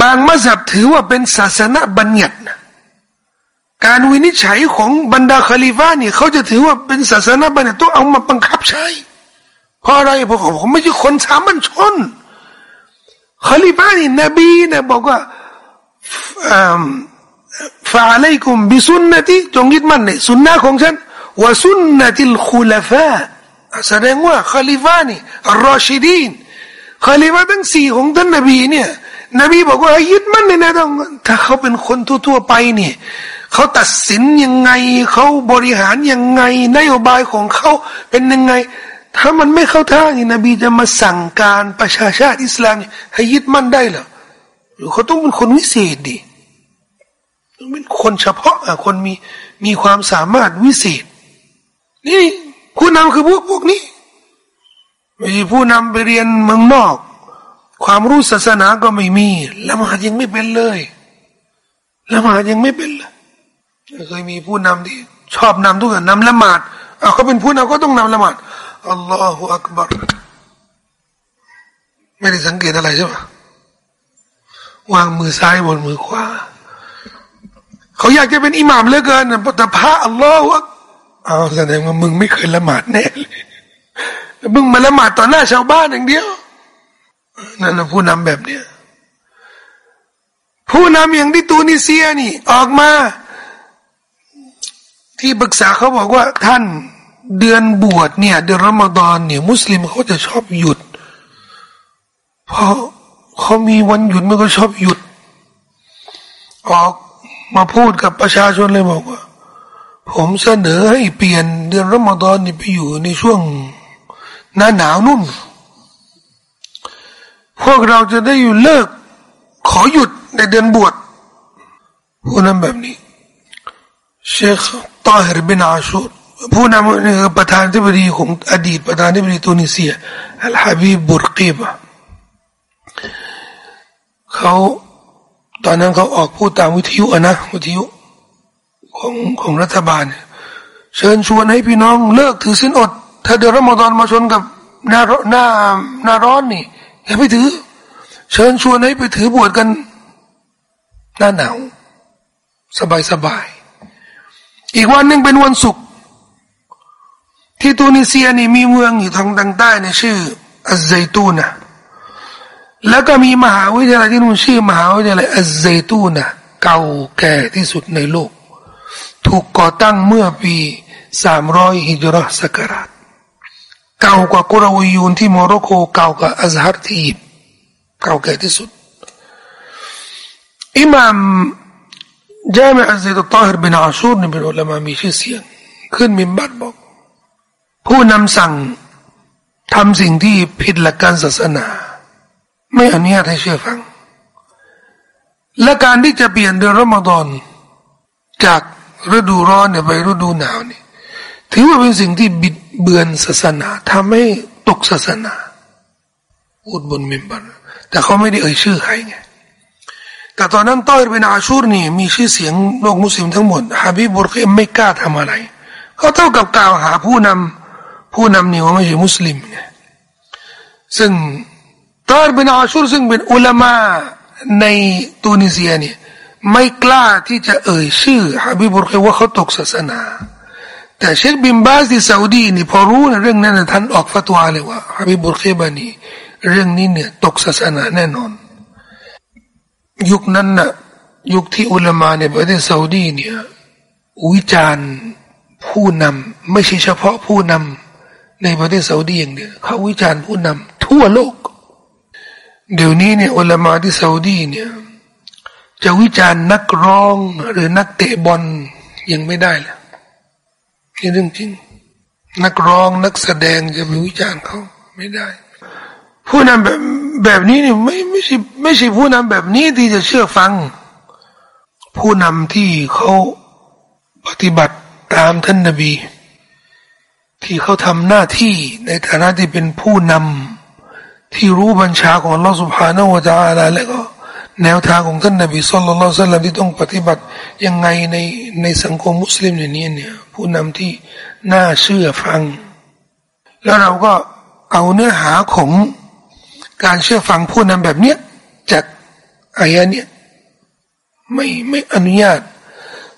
บางมัสยิดถือว่าเป็นศาสนาบัญญัตินะการวินิจฉัยของบรรดาคาลิฟาเนี่ยเขาจะถือว่าเป็นศาสนาบัญญัติต้องเอามาบังคับใช้ เพราะอะไรเพราะเขาไม่ใช่คนสามัญชนคาลิฟานี่นบีเนี่ยบอกว่าفعليكم بسنتي จงยึดมั่นในสุนนะของฉันوسنة الخلفاء แสดงว่าคาลิฟานี่รอชิดีนคาลิฟาทั้งสี่ของท่านนบีเนี่ยนบีบอกว่ายึดมั่นในนะต้องถ้าเขาเป็นคนทั่วๆไปเนี่ยเขาตัดสินยังไงเขาบริหารยังไงนโยบายของเขาเป็นยังไง ถ้ามันไม่เข้าท่านี่นบีจะมาสั่งการประชาชาติอิสลามให้ยึดมั่นได้เหรอหรือเขาต้องเป็นคนวิเศษดิต้องเป็นคนเฉพาะอะคนมีมีความสามารถวิเศษ นี่ผู้นำคือพวกพวกนี้ไม่ใช่ผู้นำไปเรียนเมืองนอก ความรู้ศาสนาก็ไม่มีละหมาดยังไม่เป็นเลยละหมาดยังไม่เป็นเลยเคยมีผู้นำที่ชอบนำทุกอย่างนำละหมาดอะเขาเป็นผู้นำก็ต้องนำละหมาด อัลลอฮฺอักบารไม่ได้สังเกตอะไรใช่ไหมวางมือซ้ายบนมือขวาเขาอยากจะเป็นอิหม่ามเหลือเกินแต่พระอัลลอฮฺเอาแสดงว่ามึงไม่เคยละหมาดแน่เลยมึงมาละหมาดต่อหน้าชาวบ้านอย่างเดียวนั่นนะผู้นำแบบเนี้ยผู้นำอย่างที่ตูนิเซียนี่ ออกมา ที่ปรึกษาเขาบอกว่าท่าน เดือนบวชเนี่ย เดือนรอมฎอนเนี่ย มุสลิมเขาจะชอบหยุด เพราะเขามีวันหยุดมันก็ชอบหยุด ออกมาพูดกับประชาชนเลยบอกว่า ผมเสนอให้เปลี่ยนเดือนรอมฎอนนี่ไปอยู่ในช่วงหน้าหนาวนุ่น พวกเราจะได้อยู่เลิก ขอหยุดในเดือนบวชผู้นั้นแบบนี้เชคตาฮิรบินอาชูร ผู้นำประธานธิบดีของอดีตประธานธิบดีตุนิเซียอัลฮะบีบุรกีบะเขาตอนนั้นเขาออกพูดตามวิทยุนะวิทยุของของรัฐบาล เชิญชวนให้พี่น้องเลิกถือสินอด ถ้าเดือนรอมฎอนมาชนกับหน้าหน้าหน้าร้อนนี่อย่าไปถือ เชิญชวนให้ไปถือบวชกันหน้าหนาวสบายสบาย อีกวันหนึ่งเป็นวันศุกร์ ที่ตูนิเซียนี่มีเมืองอยู่ทางทางใต้ในชื่ออัซไซตูนะแล้วก็มีมหาวิทยาลัยที่นู่นชื่อมหาวิทยาลัยอัซไซตูนะเก่าแก่ที่สุดในโลก ถูกก่อตั้งเมื่อปีสามร้อยฮิจเราะฮ์ศักราชเก่ากว่ากุรอวียีนที่โมร็อกโกเก่ากว่าอัซฮัรที่อียิปต์เก่าแก่ที่สุดอิหม่ามจามิอ์อัซไซตูนะตอฮิรบินอาชูรนี่เป็นอุลามามีชื่อเสียงขึ้นมิมบัตบอก ผู้นำสั่งทำสิ่งที่ผิดหลักการศาสนา ไม่อนุญาตให้เชื่อฟัง และการที่จะเปลี่ยนเดือนรอมฎอนจากฤดูร้อนเนี่ยไปฤดูหนาวนี่ถือว่าเป็นสิ่งที่บิดเบือนศาสนาทำให้ตกศาสนาพูดบนมิมบัตแต่เขาไม่ได้เอ่ยชื่อใครไงแต่ตอนนั้นต้อยเป็นอาชูรนี่มีชื่อเสียงโลกมุสลิมทั้งหมดฮาบิบุรกีไม่กล้าทำอะไร เขก็เท่ากับกล่าวหาผู้นำ ผู้นำนี่ว่าไม่ใช่มุสลิมไงซึ่งตาร์บินอาชูรซึ่งเป็นอุลามะในตูนิเซียเนี่ยไม่กล้าที่จะเอ่ยชื่อฮะบิบุรเคว่าเขาตกศาสนา แต่เชคบิมบาสที่ซาอุดีนี่พอรู้นะเรื่องนั้นท่านออกฟัตวาเลยว่าฮะบิบุรเคบานีเรื่องนี้เนี่ยตกศาสนาแน่นอน ยุคนั้นนะ่ะยุคที่อุลามะในประเทศซาอุดีเนี่ยวิจารณ์ผู้นำไม่ใช่เฉพาะผู้นำ ในประเทศซาอุดีอย่างเดียวเขาวิจารณ์ผู้นำทั่วโลก เดี๋ยวนี้เนี่ยอุลมะที่ซาอุดีเนี่ยจะวิจารณ์นักร้องหรือนักเตะบอลยังไม่ได้เลยนี่เรื่องจริง นักร้องนักแสดงจะไปวิจารณ์เขาไม่ได้ ผู้นำแบบแบบนี้เนี่ยไม่ไม่ใช่ไม่ใช่ผู้นำแบบนี้ที่จะเชื่อฟัง ผู้นำที่เขาปฏิบัติตามท่านนบี ที่เขาทำหน้าที่ในฐานะที่เป็นผู้นำที่รู้บัญชาของลอสุภาโนวจาอะไรแล้วก็แนวทางของท่านนบีสุลต่านสัลลัมที่ต้องปฏิบัติยังไงในในสังคมมุสลิมอย่างนี้เนี่ยผู้นำที่น่าเชื่อฟัง แล้วเราก็เอาเนื้อหาของการเชื่อฟังผู้นำแบบเนี้ยจากอายะเนี้ยไม่ไม่อนุญาต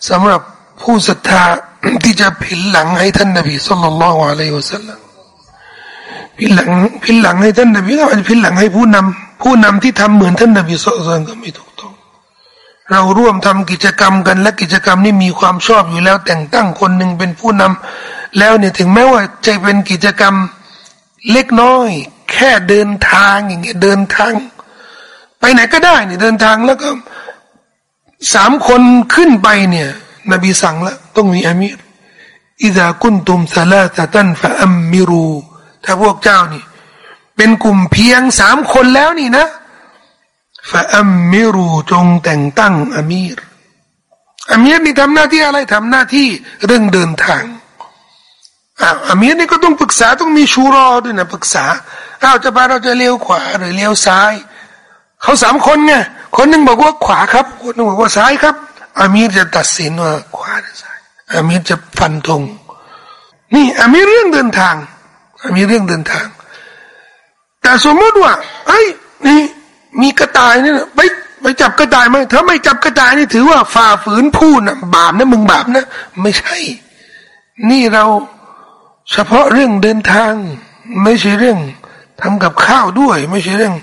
สำหรับผู้ศรัทธา ที่จะผินหลังให้ท่านนบีสุลต่านละอะลัยฮุสัลลัมผินหลังผินหลังให้ท่านนบีก็อาจจะผินหลังให้ผู้นำผู้นำที่ทำเหมือนท่านนบีสุลต่านก็ไม่ถูกต้อง เราร่วมทำกิจกรรมกันและกิจกรรมนี้มีความชอบอยู่แล้ว แต่งตั้งคนหนึ่งเป็นผู้นำแล้วเนี่ยถึงแม้ว่าจะเป็นกิจกรรมเล็กน้อย แค่เดินทางอย่างเงี้ยเดินทาง ไปไหนก็ได้เนี่ยเดินทางแล้วก็สามคนขึ้นไปเนี่ย นบีสั่งแล้วต้องมีอามีรอิดะกุนตุมซาลาตะตันฟะอัมมิรู ถ้าพวกเจ้านี่ เป็นกลุ่มเพียงสามคนแล้วนี่นะฟะอัมมิรูจงแต่งตั้งอามีรอามีรนี่ทำหน้าที่อะไรทำหน้าที่เรื่องเดินทางอามีรนี่ก็ต้องปรึกษาต้องมีชูรอด้วยนะปรึกษาเราจะไปเราจะเลี้ยวขวาหรือเลี้ยวซ้าย เขาสามคนไงคนหนึ่งบอกว่าขวาครับ คนหนึ่งบอกว่าซ้ายครับ อามีรจะตัดสินว่าขวาหรือซ้ายอามีรจะฟันธงนี่อามีเรื่องเดินทางอามีเรื่องเดินทาง แต่สมมติว่าไอ้นี่มีกระต่ายนี่นะไปไปจับกระต่ายไหมถ้าไม่จับกระต่ายนี่ถือว่าฝ่าฝืนผู้นะบาปนะมึงบาปนะ ไม่ใช่ นี่เราเฉพาะเรื่องเดินทาง ไม่ใช่เรื่องทำกับข้าวด้วย ไม่ใช่เรื่อง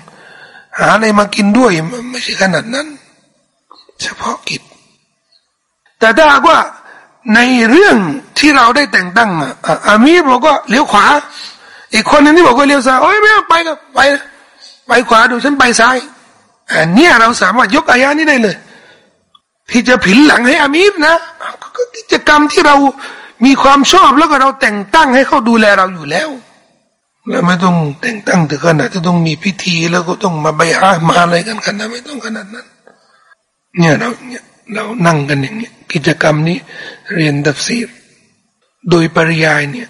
หาอะไรมากินด้วย ไม่ใช่ขนาดนั้น เฉพาะกิจ แต่ถ้าว่าในเรื่องที่เราได้แต่งตั้งอะอามีบอกว่าเลี้ยวขวา อีกคนนึงที่บอกว่าเลี้ยวซ้ายโอ้ยไม่ไปก็ไปไปขวาดูฉันไปซ้ายอันนี้เราสามารถยกอายานี้ได้เลย ที่จะผินหลังให้อามีนะกิจกรรมที่เรามีความชอบแล้วก็เราแต่งตั้งให้เขาดูแลเราอยู่แล้วแล้วไม่ต้องแต่งตั้งถึงขนาดจะต้องมีพิธีแล้วก็ต้องมาใบอามาอะไรกันขนาดไม่ต้องขนาดนั้น เนี่ยเราเนี่ยเรานั่งกันอย่างนี้ กิจกรรมนี้เรียนดับซีรโดยปริยายเนี่ย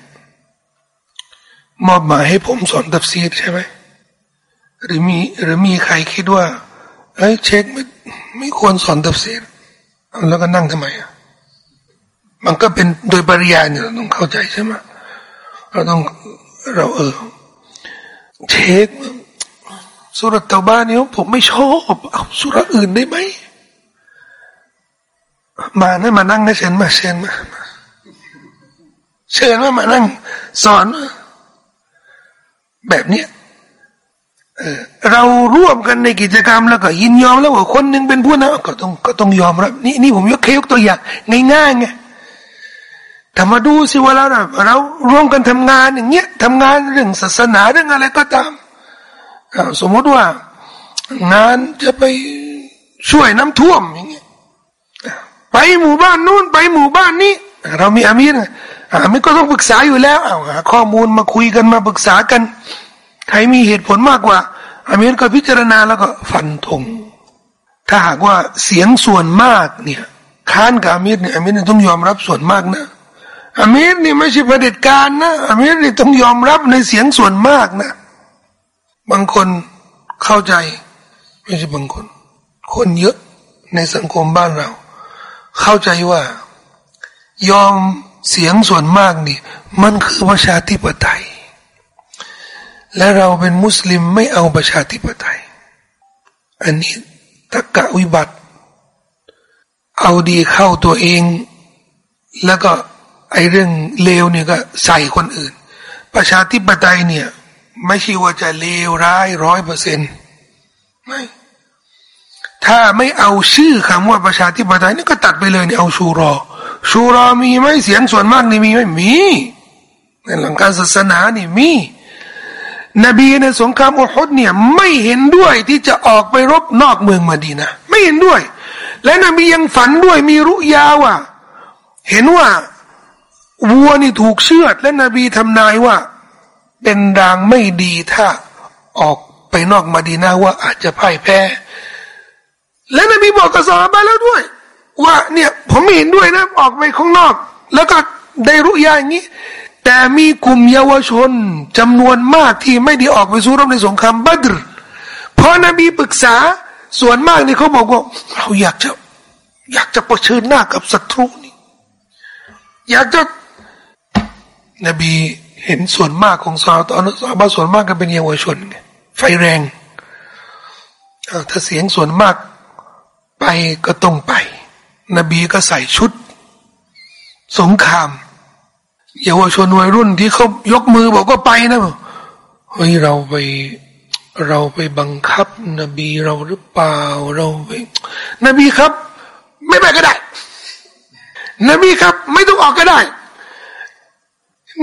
มอบหมายให้ผมสอนดับซีรใช่ไหมหรือมีหรือมีใครคิดว่าเอ้ยเช็คไม่ไม่ควรสอนดับซีรแล้วก็นั่งทำไมอะมันก็เป็นโดยปริยายเนี่ยเราต้องเข้าใจใช่ไหมเราต้องเราเออเช็คสุรตเตาบ้านเนี่ยผมไม่ชอบเอาสุรอื่นได้ไหม มานะมานั่งนะเชิญมาเชิญมาเชิญมามานั่ง สอน แบบเนี้ยเราร่วมกันในกิจกรรมแล้วก็ยินยอมแล้วว่าคนหนึ่งเป็นผู้นำก็ต้องก็ต้องยอมรับนี่นี่ผมยกเคยกตัวอย่างง่ายๆไงแต่มาดูสิว่าเราเราร่วมกันทำงานอย่างเงี้ยทำงานเรื่องศาสนาเรื่องอะไรก็ตามสมมติว่า งานจะไปช่วยน้ำท่วมอย่างเไปหมู่บ้านนู้นไปหมู่บ้านนี้ เรามีอามีรอามีก็ต้องปรึกษาอยู่แล้วเอาหาข้อมูลมาคุยกันมาปรึกษากัน ใครมีเหตุผลมากกว่า อามีรก็พิจารณาแล้วก็ฟันธงถ้าหากว่าเสียงส่วนมากเนี่ยค้านกับอามีรเนี่ยอามีรต้องยอมรับส่วนมากนะอามีรนี่ไม่ใช่ประเด็จการนะอามีรนี่ต้องยอมรับในเสียงส่วนมากนะ บางคนเข้าใจ ไม่ใช่บางคน คนเยอะในสังคมบ้านเรา เข้าใจว่า ยอมเสียงส่วนมากนี่ มันคือประชาธิปไตย และเราเป็นมุสลิมไม่เอาประชาธิปไตย อันนี้ตะกะวิบัติ เอาดีเข้าตัวเอง แล้วก็ไอเรื่องเลวเนี่ยก็ใส่คนอื่น ประชาธิปไตยเนี่ย ไม่ใช่ว่าจะเลวร้ายร้อยเปอร์เซ็นต์ไม่ ถ้าไม่เอาชื่อคำว่าประชาธิปไตยนี่ก็ตัดไปเลยเนี่ยเอาชูรอ ชูรอมีไหมเสียงส่วนมากนี่มีไหมมีในหลังการศาสนานี่มี นบีในสงครามอุฮุดเนี่ยไม่เห็นด้วยที่จะออกไปรบนอกเมืองมาดีนะไม่เห็นด้วย และนบียังฝันด้วยมีรุยาว่าเห็นว่าวัวนี่ถูกเชือด และนบีทำนายว่า เป็นดางไม่ดีถ้าออกไปนอกมาดีนาว่าอาจจะพ่ายแพ้ และนบีบอกกับสาบาแล้วด้วย ว่าเนี่ยผมเห็นด้วยนะออกไปข้างนอก แล้วก็ได้รู้ยาอย่างนี้ แต่มีกลุ่มเยาวชนจำนวนมากที่ไม่ได้ออกไปสู้รบในสงครามบัตรเพราะนบีปรึกษาส่วนมากนี่เขาบอกว่าเราอยากจะ อยากจะเผชิญหน้ากับศัตรูนี่อยากจะนบีเห็นส่วนมากของซาตอนซาบาส่วนมากก็เป็นเยาวชนไฟแรงถ้าเสียงส่วนมาก ไปก็ต้องไป นบีก็ใส่ชุด สงครามเยาวชนวัยรุ่นที่เขายกมือบอกก็ไปนะเฮ้ยเราไปเราไปบังคับ นบีเราหรือเปล่าเราไปนบีครับ ไม่ไปก็ได้ นบีครับ ไม่ต้องออกก็ได้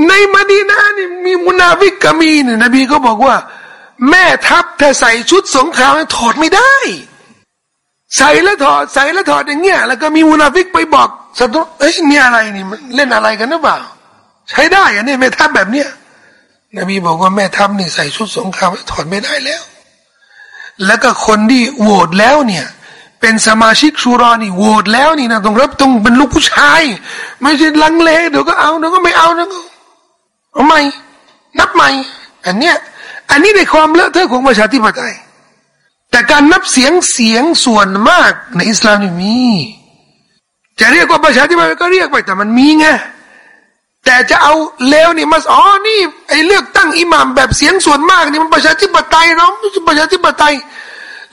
ในมดีนานี่มีมุนาฟิกกามีเนี่ยนบีก็บอกว่า แม่ทัพถ้าใส่ชุดสงครามถอดไม่ได้ ใส่แล้วถอดใส่แล้วถอดอย่างเงี้ยแล้วก็มีมุนาฟิกไปบอกสัตว์เอ้ยนี่อะไรนี่มันเล่นอะไรกันหรือเปล่า ใช้ได้อะเนี่ยแม่ทัพแบบเนี้ยนบีบอกว่าแม่ทัพนี่ใส่ชุดสงครามถอดไม่ได้แล้ว แล้วก็คนที่โหวตแล้วเนี่ย เป็นสมาชิกชูรอนี่โหวตแล้วนี่นะต้องรับต้องเป็นลูกผู้ชาย ไม่ใช่ลังเลเดี๋ยวก็เอาเดี๋ยวก็ไม่เอานะเอาใหม่นับใหม่อันเนี้ยอันนี้ในความเลอะเทอะของประชาธิปไตย แต่การนับเสียงเสียงส่วนมากในอิสลามนี่มี จะเรียกว่าประชาธิปไตยก็เรียกไปแต่มันมีไงแต่จะเอาเลวนี่มาอ๋อนี่ไอเลือกตั้งอิหมามแบบเสียงส่วนมากนี่มันประชาธิปไตยเราไม่ใช่ประชาธิปไตย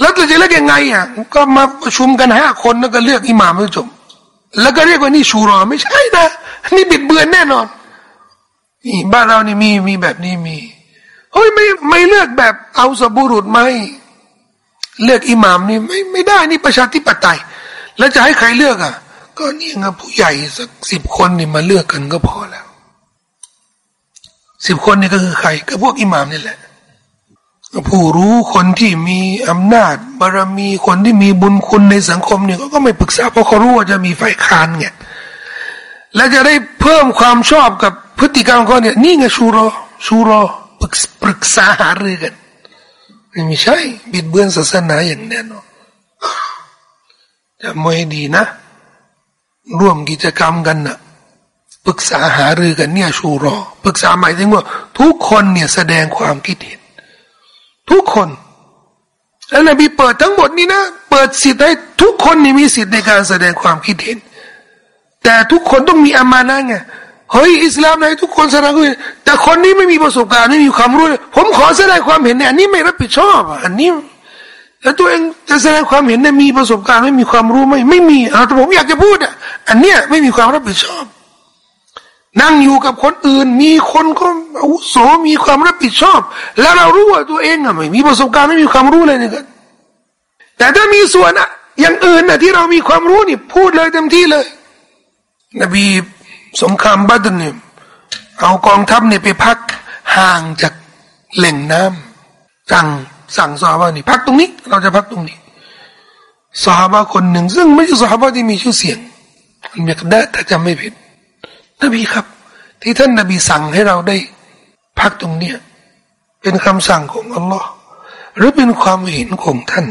แล้วจะเรียกยังไงอะก็มาประชุมกันห้าคนแล้วก็เลือกอิหมามไม่จบแล้วก็เรียกว่านี่ชูรอไม่ใช่นะนี่บิดเบือนแน่นอนนี่บ้านเรานี่มีมีแบบนี้มีเฮ้ยไม่ไม่เลือกแบบเอาสบุรุษไหม เลือกอิหมามนี่ไม่ไม่ได้นี่ประชาธิปไตย แล้วจะให้ใครเลือกอะ ก็นี่ไงผู้ใหญ่สักสิบคนนี่มาเลือกกันก็พอแล้วสิบคนนี่ก็คือใคร ก็พวกอิหมามนี่แหละ ผู้รู้คนที่มีอำนาจบารมีคนที่มีบุญคุณในสังคมเนี่ยก็ไม่ปรึกษาเพราะเขารู้ว่าจะมีไฟคานไงและจะได้เพิ่มความชอบกับพฤติกรรมเขาเนี่ยนี่ไงชูรอชูรอปรึกษาหารือกัน ไม่ใช่ บิดเบือนศาสนาอย่างแน่นอนจะไม่ดีนะ ร่วมกิจกรรมกันน่ะปรึกษาหารือกันเนี่ยชูรอ ปรึกษาหมายถึงว่า ทุกคนเนี่ยแสดงความคิดเห็น ทุกคนแล้วนบีเปิดทั้งหมดนี้นะ เปิดสิทธิ์ให้ทุกคนนี่มีสิทธิ์ในการแสดงความคิดเห็น แต่ทุกคนต้องมีอามานะไง เฮ้ยอิสลามในทุกคนแสดงความเห็นแต่คนนี้ไม่มีประสบการณ์ไม่มีความรู้ ผมขอแสดงความเห็นเนี่ยอันนี้ไม่รับผิดชอบอันนี้แล้วตัวเองจะแสดงความเห็นเนี่ยมีประสบการณ์ไม่มีความรู้ไม่ไม่มีเอาแต่ผมอยากจะพูดอะอันเนี้ยไม่มีความรับผิดชอบ นั่งอยู่กับคนอื่น มีคนก็อาวุโสมีความรับผิดชอบ แล้วเรารู้ว่าตัวเองอะไม่มีประสบการณ์ไม่มีความรู้เลยเนี่ยแต่ถ้ามีส่วนอะอย่างอื่นอะที่เรามีความรู้นี่พูดเลยเต็มที่เลย นบี สงครามบัตรเนี่ยเอากองทัพเนี่ยไปพักห่างจากแหล่งน้ำสั่งสั่งสาบานี่พักตรงนี้ เราจะพักตรงนี้สาบาคนหนึ่ง ซึ่งไม่ใช่สาบาที่มีชื่อเสียงมันมีกระดาถ้าจำไม่ผิดนบีครับ ที่ท่านนบีสั่งให้เราได้พักตรงเนี้ยเป็นคำสั่งของอัลลอฮ์หรือเป็นความเห็นของท่าน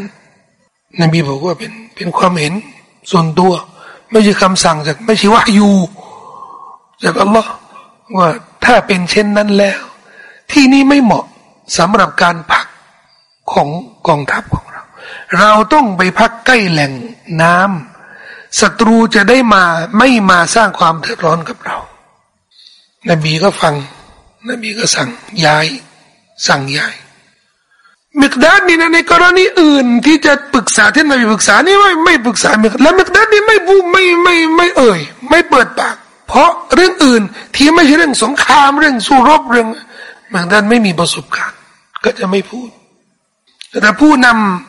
นบีบอกว่าเป็นเป็นความเห็นส่วนตัว ไม่ใช่คำสั่งจากไม่ใช่ว่าอยู่ จากอัลลอฮ์ว่าถ้าเป็นเช่นนั้นแล้ว ที่นี่ไม่เหมาะสำหรับการพักของกองทัพของเรา เราต้องไปพักใกล้แหล่งน้ำศัตรูจะได้มาไม่มาสร้างความเดือดร้อนกับเรา นบีก็ฟัง นบีก็สั่งย้าย สั่งย้ายมิกดาดนี่นะในกรณีอื่นที่จะปรึกษาท่านนบีปรึกษานี่ไม่ไม่ปรึกษามิกแล้วมิกดาดนี่ไม่พูไม่ไม่ไม่เอ่ย ไม่เปิดปาก เพราะเรื่องอื่นที่ไม่ใช่เรื่องสงครามเรื่องสู้รบเรื่องมิกดาดไม่มีประสบการณ์ ก็จะไม่พูด แต่ผู้น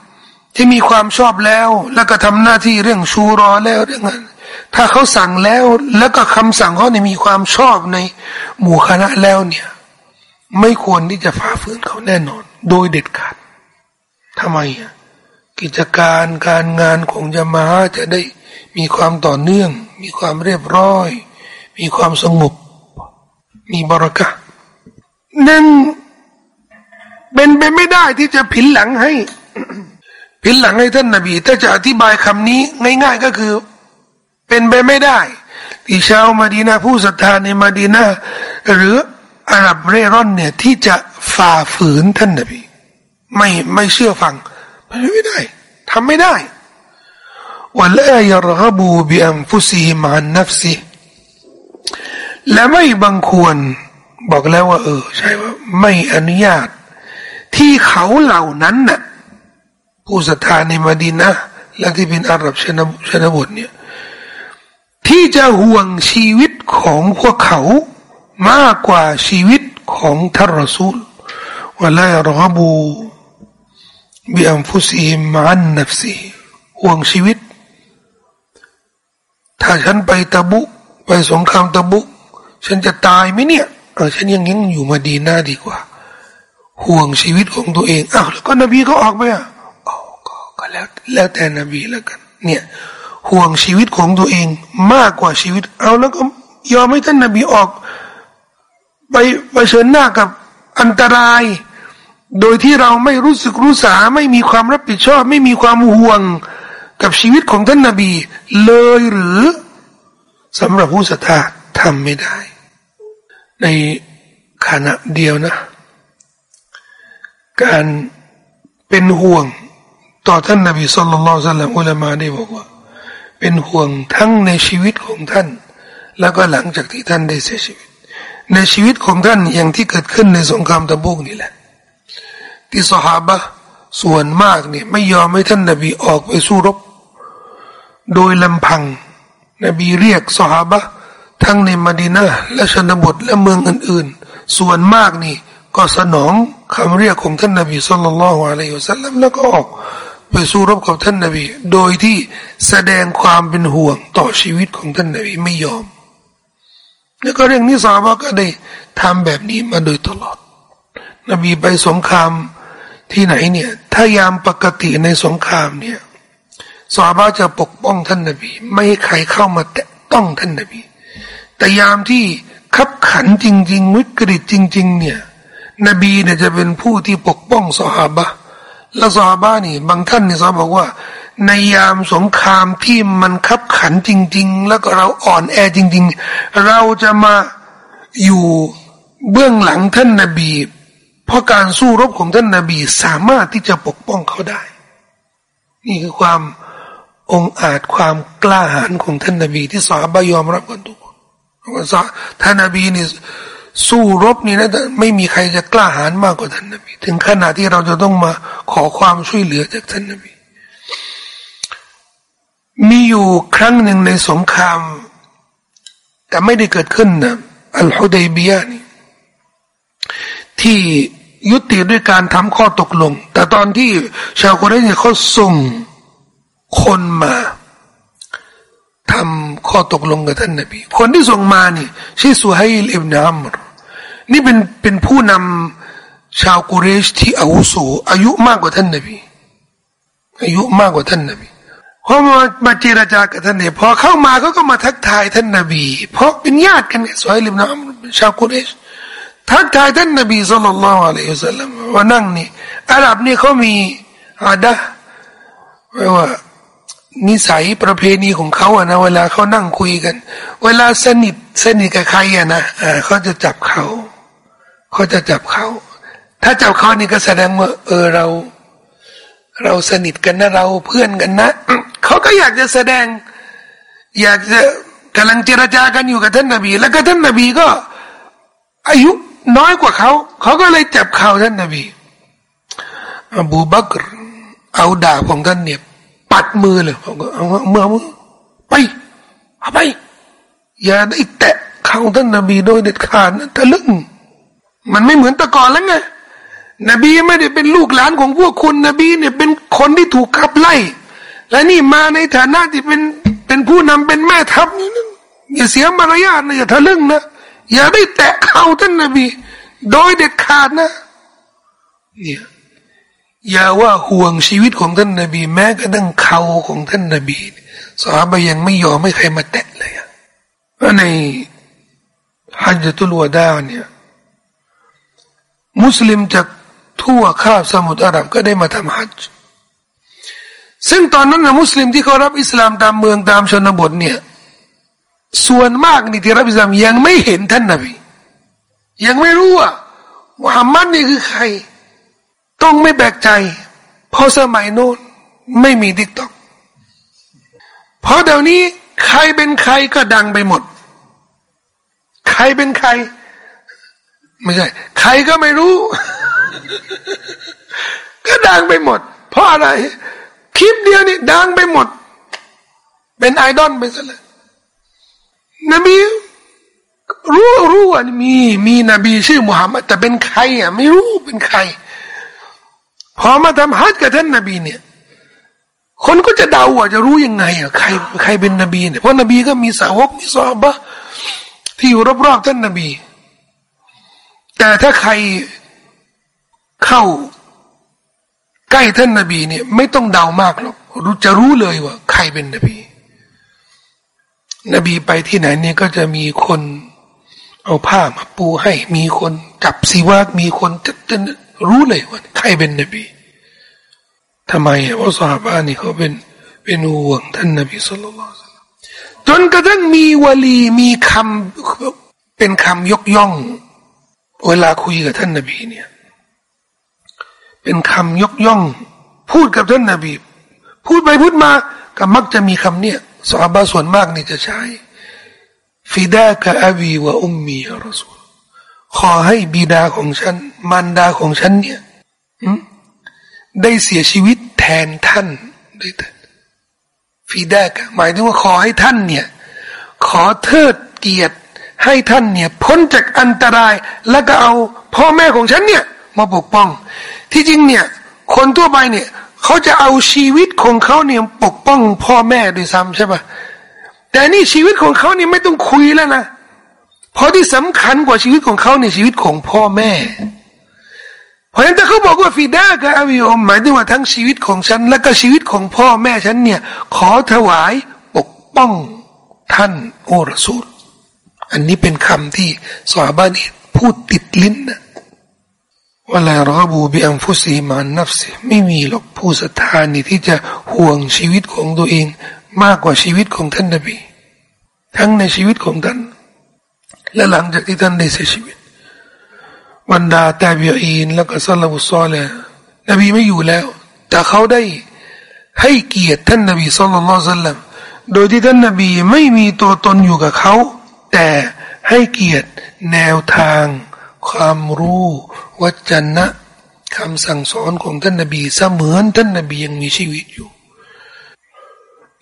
ำที่มีความชอบแล้ว แล้วก็ทำหน้าที่เรื่องชูรอแล้วเรื่องนั้นถ้าเขาสั่งแล้วแล้วก็คำสั่งเขาเนี่ยมีความชอบในหมู่คณะแล้วเนี่ย ไม่ควรที่จะฝ่าฝืนเขาแน่นอน โดยเด็ดขาดทำไมกิจการการงานของจะมาจะได้มีความต่อเนื่อง มีความเรียบร้อย มีความสงบ มีบรักะหนึ่งเป็นไปไม่ได้ที่จะผินหลังให้ ผินหลังให้ท่านนาบี ถ้าจะอธิบายคำนี้ ง่าย ๆก็คือ เป็นไปไม่ได้ ที่ชาวมาดีนาผู้ศรัทธาในมาดีนาหรืออาหรับเร่ร่อนเนี่ยที่จะฝ่าฝืนท่านนบี ไม่ไม่เชื่อฟังมันไม่ได้ทำไม่ได้วลายรกบูบิอัมฟุซีมันนัฟซี และไม่บังควรบอกแล้วว่า เออ ใช่ว่าไม่อนุญาต ที่เขาเหล่านั้นน่ะ ผู้ศรัทธาในมาดีนะและที่เป็นอาหรับชนชนบทเนี่ย ที่จะห่วงชีวิตของพวกเขามากกว่าชีวิตของท่านรอซูลว่าลารกบูบิอัมฟุซีมันนับซีห่วงชีวิต ถ้าฉันไปตะบุ ไปสงครามตะบุ ฉันจะตายไหมเนี่ยเออฉันยังยังอยู่มาดีหน้าดีกว่า ห่วงชีวิตของตัวเองอ้าวแล้วก็นบีก็ออกไปอะอ๋อก็แล้วแล้วแต่นบีแล้วกัน เนี่ย ห่วงชีวิตของตัวเองมากกว่าชีวิต เอาแล้วก็ยอมให้ท่านนบีออก ไปไปเชิญหน้ากับอันตราย โดยที่เราไม่รู้สึกรู้สาไม่มีความรับผิดชอบ ไม่มีความห่วงกับชีวิตของท่านนบี เลยหรือสำหรับผู้ศรัทธาทำไม่ได้ ในขณะเดียวนะ การเป็นห่วงต่อท่านนบีสุลต่านละสัลลัมอุลามาได้บอกว่า เป็นห่วงทั้งในชีวิตของท่าน แล้วก็หลังจากที่ท่านได้เสียชีวิต ในชีวิตของท่านอย่างที่เกิดขึ้นในสงครามตะบุกนี่แหละ ที่สหาบะส่วนมากเนี่ยไม่ยอมให้ท่านนบีออกไปสู้รบ โดยลำพัง นบีเรียกสหาบะ ทั้งในมดีนาและชนบทและเมืองอื่นๆ ส่วนมากนี่ ก็สนองคำเรียกของท่านนบีสุลต่านละฮ์อะลัยฮิสัลลัมแล้วก็ออกไปสู้รบกับท่านนาบี โดยที่แสดงความเป็นห่วงต่อชีวิตของท่านนาบีไม่ยอม แล้วก็เรื่องนี้สาบะก็ได้ทำแบบนี้มาโดยตลอด นบีไปสงครามที่ไหนเนี่ย ถ้ายามปกติในสงครามเนี่ยสาบะจะปกป้องท่านนาบี ไม่ให้ใครเข้ามาแตะต้องท่านนาบี แต่ยามที่ขับขันจริง ๆ วิกฤตจริง ๆ เนี่ย นบีเนี่ยจะเป็นผู้ที่ปกป้องสหาบะแล้วซาบ้านี่ บางท่านเนี่ยซาบอกว่า ในยามสงครามที่มันคับขันจริง ๆ แล้วก็เราอ่อนแอจริง ๆ เราจะมาอยู่เบื้องหลังท่านนาบี เพราะการสู้รบของท่านนาบีสามารถที่จะปกป้องเขาได้ นี่คือความองอาจความกล้าหาญของท่านนาบีที่สาบายอมรับกันทุกคน ท่านนาบีนี่สู้รบนี่นะไม่มีใครจะกล้าหาญมากกว่าท่านนบีถึงขนาดที่เราจะต้องมาขอความช่วยเหลือจากท่านนบี มีอยู่ครั้งหนึ่งในสงคราม แต่ไม่ได้เกิดขึ้นนะอัลฮุดัยบียนี่ที่ยุติด้วยการทำข้อตกลง แต่ตอนที่ชาวคนนี้เขาส่งคนมา ทำข้อตกลงกับท่านนบีคนที่ส่งมานี่ชื่อสุฮัยลอิบนามรนี่เป็นเป็นผู้นำชาวกุเรชที่อาวุโสอายุมากกว่าท่านนบี อายุมากกว่าท่านนบีพอมามาเจรจากับท่านเนี่ยพอเข้ามาเขาก็มาทักทายท่านนบี เพราะเป็นญาติกันสุฮัยลิบนามรชาวกุเรชทักทายท่านนบีสุลต่านละอะลัยฮิสซาลลัมว่านั่งนี่อาหรับนี่เขามีอาดะว่า นิสัยประเพณีของเขาอะนะเวลาเขานั่งคุยกัน เวลาสนิทสนิทกับใครอะนะอ่าเขาจะจับเขาเขาจะจับเขา ถ้าจับเขานี่ก็แสดงว่า เออเรา เราสนิทกันนะเราเพื่อนกันนะเขาก็อยากจะแสดง อยากจะกำลังเจรจากันอยู่กับท่านนบี แล้วก็ท่านนบีก็ อายุน้อยกว่าเขาเขาก็เลยจับเขาท่านนบีอบูบักรเอาดาบของท่านเนี่ย ปัดมือเลยเขาเอามือมือไปเอาไปอย่าได้แตะเข่าท่านนบีโดยเด็ดขาดนะทะลึ่งมันไม่เหมือนแต่ก่อนแล้วไงนบีไม่ได้เป็นลูกหลานของพวกคุณนบีเนี่ยเป็นคนที่ถูกขับไล่ และนี่มาในฐานะที่เป็นเป็นผู้นำเป็นแม่ทัพนี่อย่าเสียมารยาทนะอย่าทะลึ่งนะอย่าได้แตะเข่าท่านนบี โดยเด็ดขาดนะเนี่ย อย่าว่าห่วงชีวิตของท่านนบี แม้กระทั่งเขาของท่านนบีสาบยังไม่ยอมไม่ใครมาแตะเลยอะในฮัจตุลวดาเนี่ยมุสลิมจากทั่วคาบสมุทรอาหรับก็ได้มาทำฮัจจ์ซึ่งตอนนั้นนะมุสลิมที่เขารับอิสลามตามเมืองตามชนบทเนี่ย ส่วนมากนี่ที่รับอิสลามยังไม่เห็นท่านนบี ยังไม่รู้ว่ามุฮัมมัดนี่คือใคร ต้องไม่แปลกใจ เพราะสมัยโน้นไม่มี TikTok เพราะเดี๋ยวนี้ใครเป็นใครก็ดังไปหมด ใครเป็นใคร ไม่ใช่ ใครก็ไม่รู้ ก็ดังไปหมด เพราะอะไร คลิปเดียวนี่ดังไปหมด เป็นไอดอลไปซะเลยนบีรู้รู้ว่ามีมีนบีชื่อมุฮัมมัดแต่เป็นใครอะ ไม่รู้เป็นใคร พอมาทำฮัจกับท่านนบีเนี่ย คนก็จะเดาว่าจะรู้ยังไงอะใครใครเป็นนบีเนี่ยเพราะนบีก็มีสาวกมีซอบะที่อยู่รอบๆท่านนบี แต่ถ้าใครเข้าใกล้ท่านนบีเนี่ย ไม่ต้องเดามากหรอกรู้จะรู้เลยว่า ใครเป็นนบี นบีไปที่ไหนเนี่ยก็จะมีคน เอาผ้ามาปูให้ มีคนจับสีวากมีคนจะจ รู้เลยว่าใครเป็นนบีทำไมเพราะสาบานี่เขาเป็นเป็นห่วงท่านนบีสุลต่านจนกระทั่งมีวลีมีคำเป็นคำยกย่อง เวลาคุยกับท่านนบีเนี่ย เป็นคำยกย่อง พูดกับท่านนบี พูดไปพูดมาก็มักจะมีคำเนี่ยสาบาส่วนมากนี่จะใช้ฟิดากะอบีวะอุมมีอัลรสูล ขอให้บิดาของฉัน มารดาของฉันเนี่ยได้เสียชีวิตแทนท่านได้เถิดฟิดากหมายถึงว่าขอให้ท่านเนี่ย ขอเทิดเกียรติให้ท่านเนี่ย พ้นจากอันตรายแล้วก็เอาพ่อแม่ของฉันเนี่ย มาปกป้อง ที่จริงเนี่ย คนทั่วไปเนี่ยเขาจะเอาชีวิตของเขาเนี่ยปกป้องพ่อแม่ด้วยซ้ำใช่ปะแต่นี่ชีวิตของเขาเนี่ยไม่ต้องคุยแล้วนะ เพราะที่สำคัญกว่าชีวิตของเขาเนี่ยชีวิตของพ่อแม่ เพราะฉะนั้นถ้าเขาบอกว่าฟิดากับอาวิอมหมายถึงว่าทั้งชีวิตของฉัน และก็ชีวิตของพ่อแม่ฉันเนี่ย ขอถวายปกป้องท่านโอรสูลอันนี้เป็นคำที่สวาบานีพูดติดลิ้นนะว่าลารบูบิอัมฟุซีมานนับสิไม่มีหรอกผู้ศรัทธานี่ที่จะห่วงชีวิตของตัวเอง มากกว่าชีวิตของท่านนบีทั้งในชีวิตของท่าน และหลังจากที่ท่านได้เสียชีวิตบรรดาตาบีอีนแล้วก็ซัลลับุซอลเลยนบีไม่อยู่แล้ว แต่เขาได้ให้เกียรติท่านนบีสุลต่านละสัลลัมโดยที่ท่านนบีไม่มีตัวตนอยู่กับเขา แต่ให้เกียรติแนวทาง ความรู้วัจนะคำสั่งสอนของท่านนบีเสมือนท่านนบียังมีชีวิตอยู่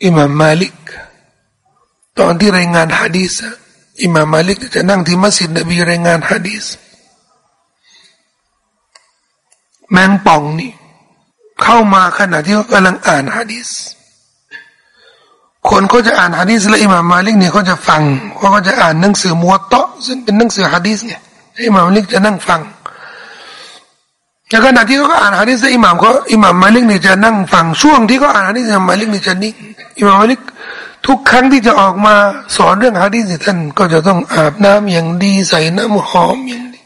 อิมามมาลิก ตอนที่รายงานฮะดีษ อิมามมาลิกจะนั่งที่มัสยิดนบีรายงานฮะดีษแมงป่องนี่ เข้ามาขณะที่เขากำลังอ่านฮะดีษคนเขาจะอ่านฮะดีษและอิมามมาลิกเนี่ยเขาจะฟังเขาก็จะอ่านหนังสือมัวเตาะซึ่งเป็นหนังสือฮะดีษเนี่ยอิมามมาลิกจะนั่งฟังในขณะที่เขาอ่านฮะดีษอิหม่ามเขาอิหม่ามมาลิกนี่จะนั่งฟังช่วงที่เขาอ่านฮะดีษอิหม่ามมาลิกนี่จะนิ่งอิหม่ามมาลิก ทุกครั้งที่จะออกมาสอนเรื่องฮะดีษท่านก็จะต้องอาบน้ำอย่างดีใส่น้ำหอมอย่างดี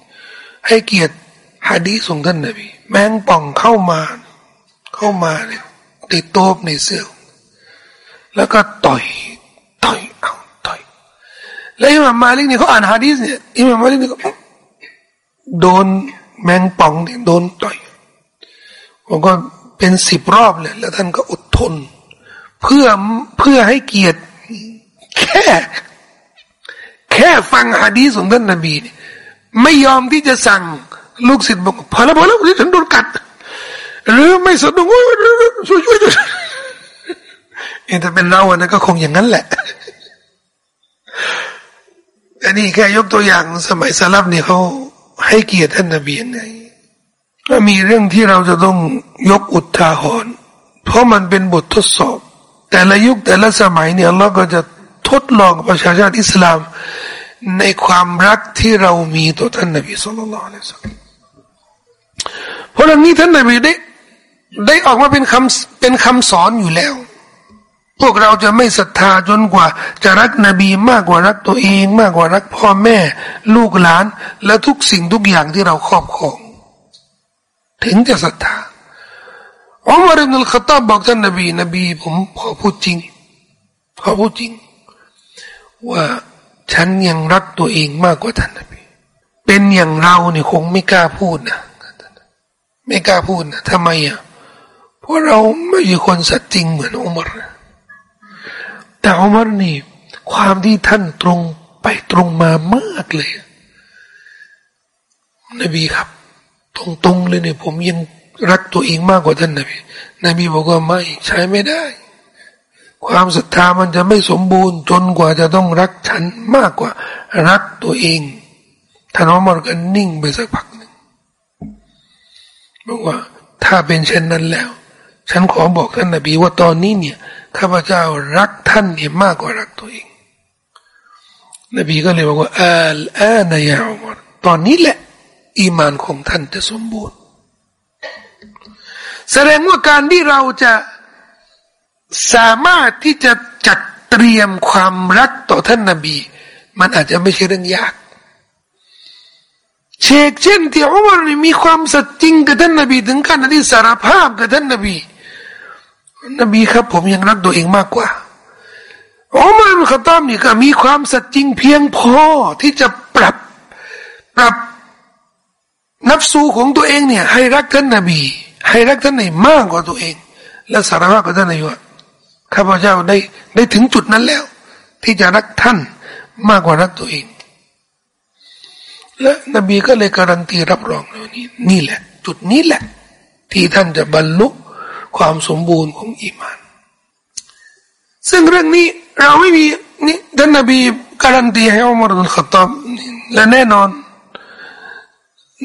ให้เกียรติฮะดีษของท่านนบีแมงป่องเข้ามา เข้ามาเนี่ยติดโต๊ะในเสื้อแล้วก็ต่อยต่อยเอาต่อยแล้วอิหม่ามมาลิกเนี่ยเขาอ่านฮะดีษเนี่ยอิหม่ามมาลิกเนี่ยโดนแมงป่องเนี่ยโดนต่อยผมก็เป็นสิบรอบเลยแล้วท่านก็อดทน เพื่อเพื่อให้เกียรติ แค่ แค่ฟังฮะดีสของท่านนบีไม่ยอมที่จะสั่งลูกศิษย์บอกพอแล้วพอแล้วที่ฉันโดนกัด หรือไม่สะดุ้งช่วยช่วยช่วยเอถ้าเป็นเราอะนะก็คงอย่างนั้นแหละอันนี้แค่ยกตัวอย่างสมัยสลับเนี่ยเขาให้เกียรติท่านนบีไงก็มีเรื่องที่เราจะต้องยกอุทาหรณ์เพราะมันเป็นบททดสอบ แต่ละยุคแต่ละสมัยเนี่ยเราก็จะทดลองประชาชาติอิสลาม ในความรักที่เรามีต่อท่านนบีสุลต่านละสัลเพราะเรื่องนี้ท่านนบีได้ได้ออกมาเป็นคำเป็นคำสอนอยู่แล้ว พวกเราจะไม่ศรัทธาจนกว่า จะรักนบีมากกว่ารักตัวเอง มากกว่ารักพ่อแม่ ลูกหลาน และทุกสิ่งทุกอย่างที่เราครอบครอง ถึงจะศรัทธา อุมารอิบนุลขตอบบอกท่านนบีนบีผมขอพูดจริงขอพูดจริง ว่าฉันยังรักตัวเองมากกว่าท่านนบี เป็นอย่างเราเนี่ยคงไม่กล้าพูดนะไม่กล้าพูดนะทำไมอะเพราะเราไม่ใช่คนสัตย์จริงเหมือนอุมารแต่อุมารนี่ ความที่ท่านตรงไปตรงมามากเลย นบีครับ ตรงๆเลยเนี่ยผมยัง รักตัวเองมากกว่าท่านนบีนบีบอกว่าไม่ใช้ไม่ได้ ความศรัทธามันจะไม่สมบูรณ์จนกว่าจะต้องรักฉันมากกว่า รักตัวเองท่านอมรก็นิ่งไปสักพักหนึ่งบอกว่า ถ้าเป็นเช่นนั้นแล้ว ฉันขอบอกท่านนบีว่าตอนนี้เนี่ยข้าพเจ้ารักท่านเนี่ยมากกว่ารักตัวเอง นบีก็เลยบอกว่าอัลอานายาอุมรตอนนี้แหละ อีมานของท่านจะสมบูรณ์ แสดงว่าการที่เราจะสามารถที่จะจัดเตรียมความรักต่อท่านนาบี มันอาจจะไม่ใช่เรื่องยาก เชกเช่นที่อุมารมีความสัตย์จริงกับท่านนาบี ถึงขั้นที่สารภาพกับท่านนาบี นบีครับ ผมยังรักตัวเองมากกว่าอุมารขตามนี่ก็มีความสัตย์จริงเพียงพอที่จะปรับปรับนับสูของตัวเองเนี่ย ให้รักท่านนบี ให้รักท่านนบีมากกว่าตัวเอง และสารภาพกับท่านนบีว่าข้าพเจ้าได้ได้ถึงจุดนั้นแล้ว ที่จะรักท่านมากกว่ารักตัวเอง และนบีก็เลยการันตีรับรองว่านี่นี่แหละ จุดนี้แหละ ที่ท่านจะบรรลุความสมบูรณ์ของอีมาน ซึ่งเรื่องนี้เราไม่มีนี่ท่านนบีการันตีให้อุมรอุลขตอบและแน่นอน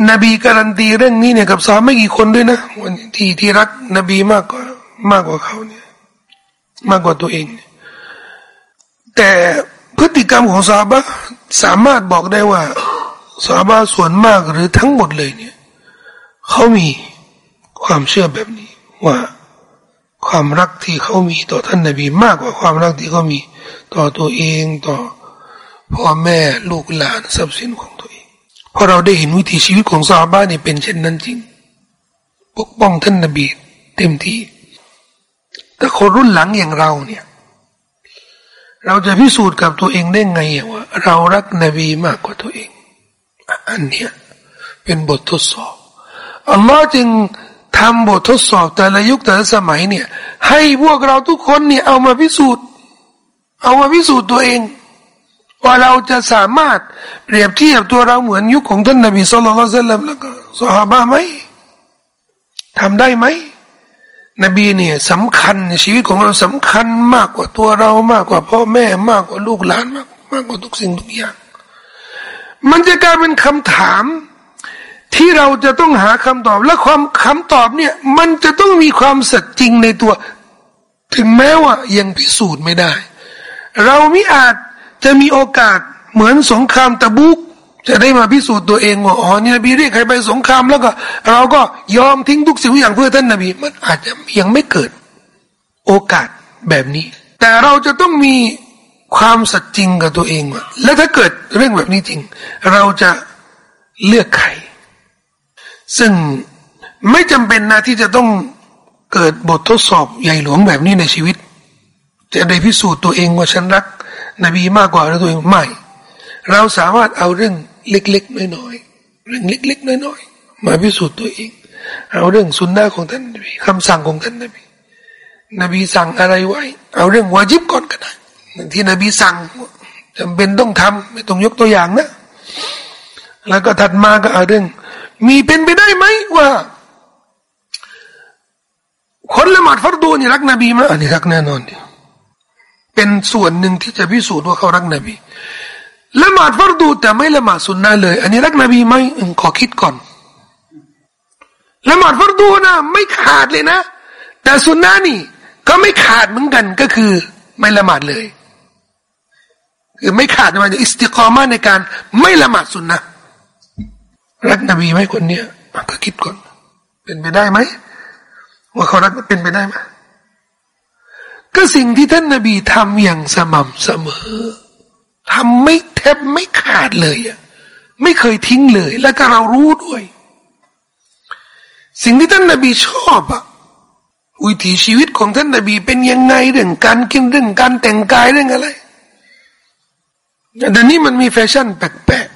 นบีการันตีเรื่องนี้เนี่ยกับสาไม่กี่คนด้วยนะวันที่ที่รักนบีมากกว่ามากกว่าเขาเนี่ย มากกว่าตัวเอง แต่พฤติกรรมของซาบะสามารถบอกได้ว่าซาบะส่วนมากหรือทั้งหมดเลยเนี่ยเขามีความเชื่อแบบนี้ว่าความรักที่เขามีต่อท่านนบีมากกว่าความรักที่เขามีต่อตัวเองต่อพ่อแม่ลูกหลานทรัพย์สินของตัวเอง พอเราได้เห็นวิถีชีวิตของซาบ้านี่เป็นเช่นนั้นจริง ปกป้องท่านนบีเต็มที่ แต่คนรุ่นหลังอย่างเราเนี่ย เราจะพิสูจน์กับตัวเองได้ไงว่า เรารักนบีมากกว่าตัวเอง อันเนี้ยเป็นบททดสอบ อัลลอฮ์จึงทำบททดสอบแต่ละยุคแต่ละสมัยเนี่ย ให้พวกเราทุกคนเนี่ยเอามาพิสูจน์ เอามาพิสูจน์ตัวเอง ว่าเราจะสามารถเปรียบเทียบตัวเราเหมือนยุคของท่านนบีสุลต่านละแล้วก็สหาไหมทำได้ไหมนบีเนี่ยสำคัญชีวิตของเราสำคัญมากกว่าตัวเรามากกว่าพ่อแม่มากกว่าลูกหลานมากมากกว่าทุกสิ่งทุกอย่าง มันจะกลายเป็นคำถามที่เราจะต้องหาคำตอบ และความคำตอบเนี่ย มันจะต้องมีความสัจจริงในตัว ถึงแม้ว่ายังพิสูจน์ไม่ได้ เราไม่อาจ จะมีโอกาสเหมือนสงครามตะบุกจะได้มาพิสูจน์ตัวเองว่าอ๋อนี่นบีเรียกใครไปสงครามแล้วก็ เราก็ยอมทิ้งทุกสิ่งทุกอย่างเพื่อท่านนบีมันอาจจะยังไม่เกิด โอกาสแบบนี้ แต่เราจะต้องมีความสัจจริงกับตัวเองว่าและถ้าเกิดเรื่องแบบนี้จริง เราจะเลือกใคร ซึ่งไม่จำเป็นนะที่จะต้องเกิดบททดสอบใหญ่หลวงแบบนี้ในชีวิต จะได้พิสูจน์ตัวเองว่าฉันรัก นบีมากกว่าเราตัวเองไม่ เราสามารถเอาเรื่องเล็กๆน้อยๆเรื่องเล็กๆน้อยๆมาพิสูจน์ตัวเอง เอาเรื่องสุนนะของท่านนบีคำสั่งของท่านนบีนบีสั่งอะไรไว้ เอาเรื่องวาจิบก่อนก็ได้ที่นบีสั่งจำเป็นต้องทำไม่ต้องยกตัวอย่างนะ แล้วก็ถัดมาก็เออเรื่อง มีเป็นไปได้ไหมว่า คนละหมาดฟัรดูนี่รักนบีไหมอันนี้รักแน่นอนดิ เป็นส่วนหนึ่งที่จะพิสูจน์ว่าเขารักนบีละหมาดฟัรดูแต่ไม่ละหมาดสุนนะเลย อันนี้รักนบีไหมขอคิดก่อนละหมาดฟัรดูนะไม่ขาดเลยนะ แต่สุนนะนี่ ก็ไม่ขาดเหมือนกันก็คือ ไม่ละหมาดเลย คือไม่ขาดมาจากอิสติกอมาในการ ไม่ละหมาดสุนนะรักนบีไหมคนเนี้ยก็คิดก่อน เป็นไปได้ไหมว่าเขารักเป็นไปได้ไหม ก็สิ่งที่ท่านนบีทำอย่างสม่ำเสมอทำไม่แทบไม่ขาดเลยอะไม่เคยทิ้งเลย แล้วก็เรารู้ด้วย สิ่งที่ท่านนบีชอบอะวิถีชีวิตของท่านนบีเป็นยังไงเรื่องการกินเรื่องการแต่งกายเรื่องอะไรแต่นี้มันมีแฟชั่นแปลก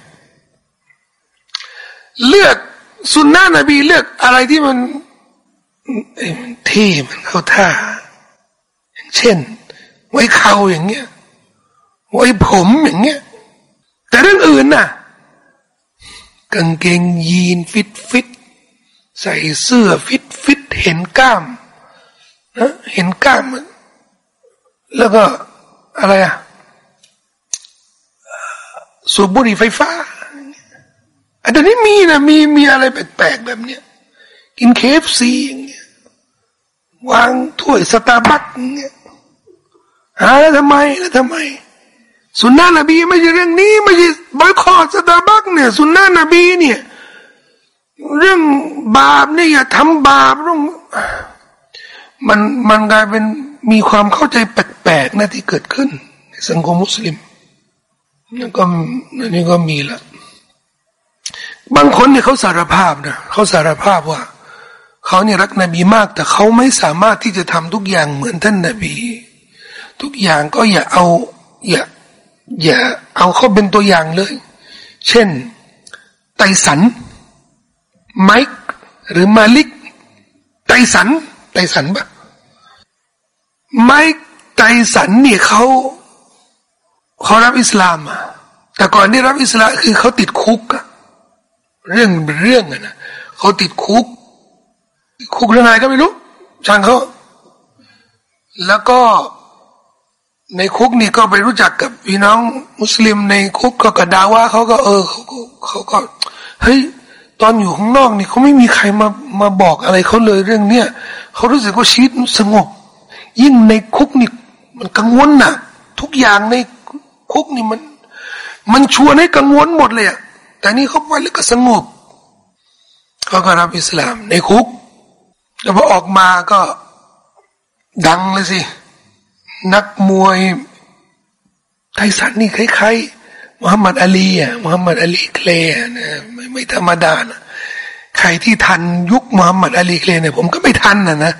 ๆเลือกสุนนะนบีเลือกอะไรที่มันเท่มันเข้าท่า เช่น ไว้เขาอย่างเงี้ย ไว้ผมอย่างเงี้ย แต่เรื่องอื่นน่ะกางเกงยีนฟิตฟิตใส่เสื้อฟิตฟิตเห็นกล้ามนะเห็นกล้าม แล้วก็อะไรอะสูบบุหรี่ไฟฟ้า อันนี้มีนะมีมีอะไรแปลกๆแบบเนี้ยกิน KFC อย่างเงี้ยวางถ้วยสตาร์บัคอย่างเงี้ย หาแล้วทำไมแล้วทำไม สุนนะนบีไม่ใช่เรื่องนี้ไม่ใช่ boycott Starbucks เนี่ยสุนนะนบีเนี่ยเรื่องบาปเนี่ยอย่าทำบาปต้องมันมันกลายเป็นมีความเข้าใจแปลกๆนะที่เกิดขึ้น ในสังคมมุสลิมนี่ก็นี่ก็มีละบางคนเนี่ยเขาสารภาพนะเขาสารภาพว่า เขาเนี่ยรักนบีมาก แต่เขาไม่สามารถที่จะทำทุกอย่างเหมือนท่านนบี ทุกอย่างก็อย่าเอา อย่า อย่าเอาเขาเป็นตัวอย่างเลย เช่น ไตสัน ไมค์หรือมาลิก ไตสัน ไตสันปะไมค์ไตสันเนี่ยเขาเขารับอิสลามอะแต่ก่อนที่รับอิสลามคือเขาติดคุกอะเรื่องเรื่องอะนะเขาติดคุก คุกเรื่องอะไรก็ไม่รู้ช่างเขาแล้วก็ ในคุกนี่ก็ไปรู้จักกับพี่น้องมุสลิมในคุกก็กระดาว่าเขาก็เออเขาก็เขาก็เฮ้ยตอนอยู่ข้างนอกนี่เขาไม่มีใครมามาบอกอะไรเขาเลยเรื่องเนี้ยเขารู้สึกว่าชีวิตสงบ ยิ่งในคุกนี่มันกังวลน่ะทุกอย่างในคุกนี่มัน มันชวนให้กังวลหมดเลยอะแต่นี่เขาไปแล้วก็สงบเขาก็รับอิสลามในคุก แล้วพอออกมาก็ดังเลยสิ นักมวยไทสันนี่คล้ายๆมุฮัมมัดอาลีอะมุฮัมมัดอาลีเคลนะไม่ไม่ธรรมดานะใครที่ทันยุคมุฮัมมัดอาลีเคลเนี่ยผมก็ไม่ทันนะนะ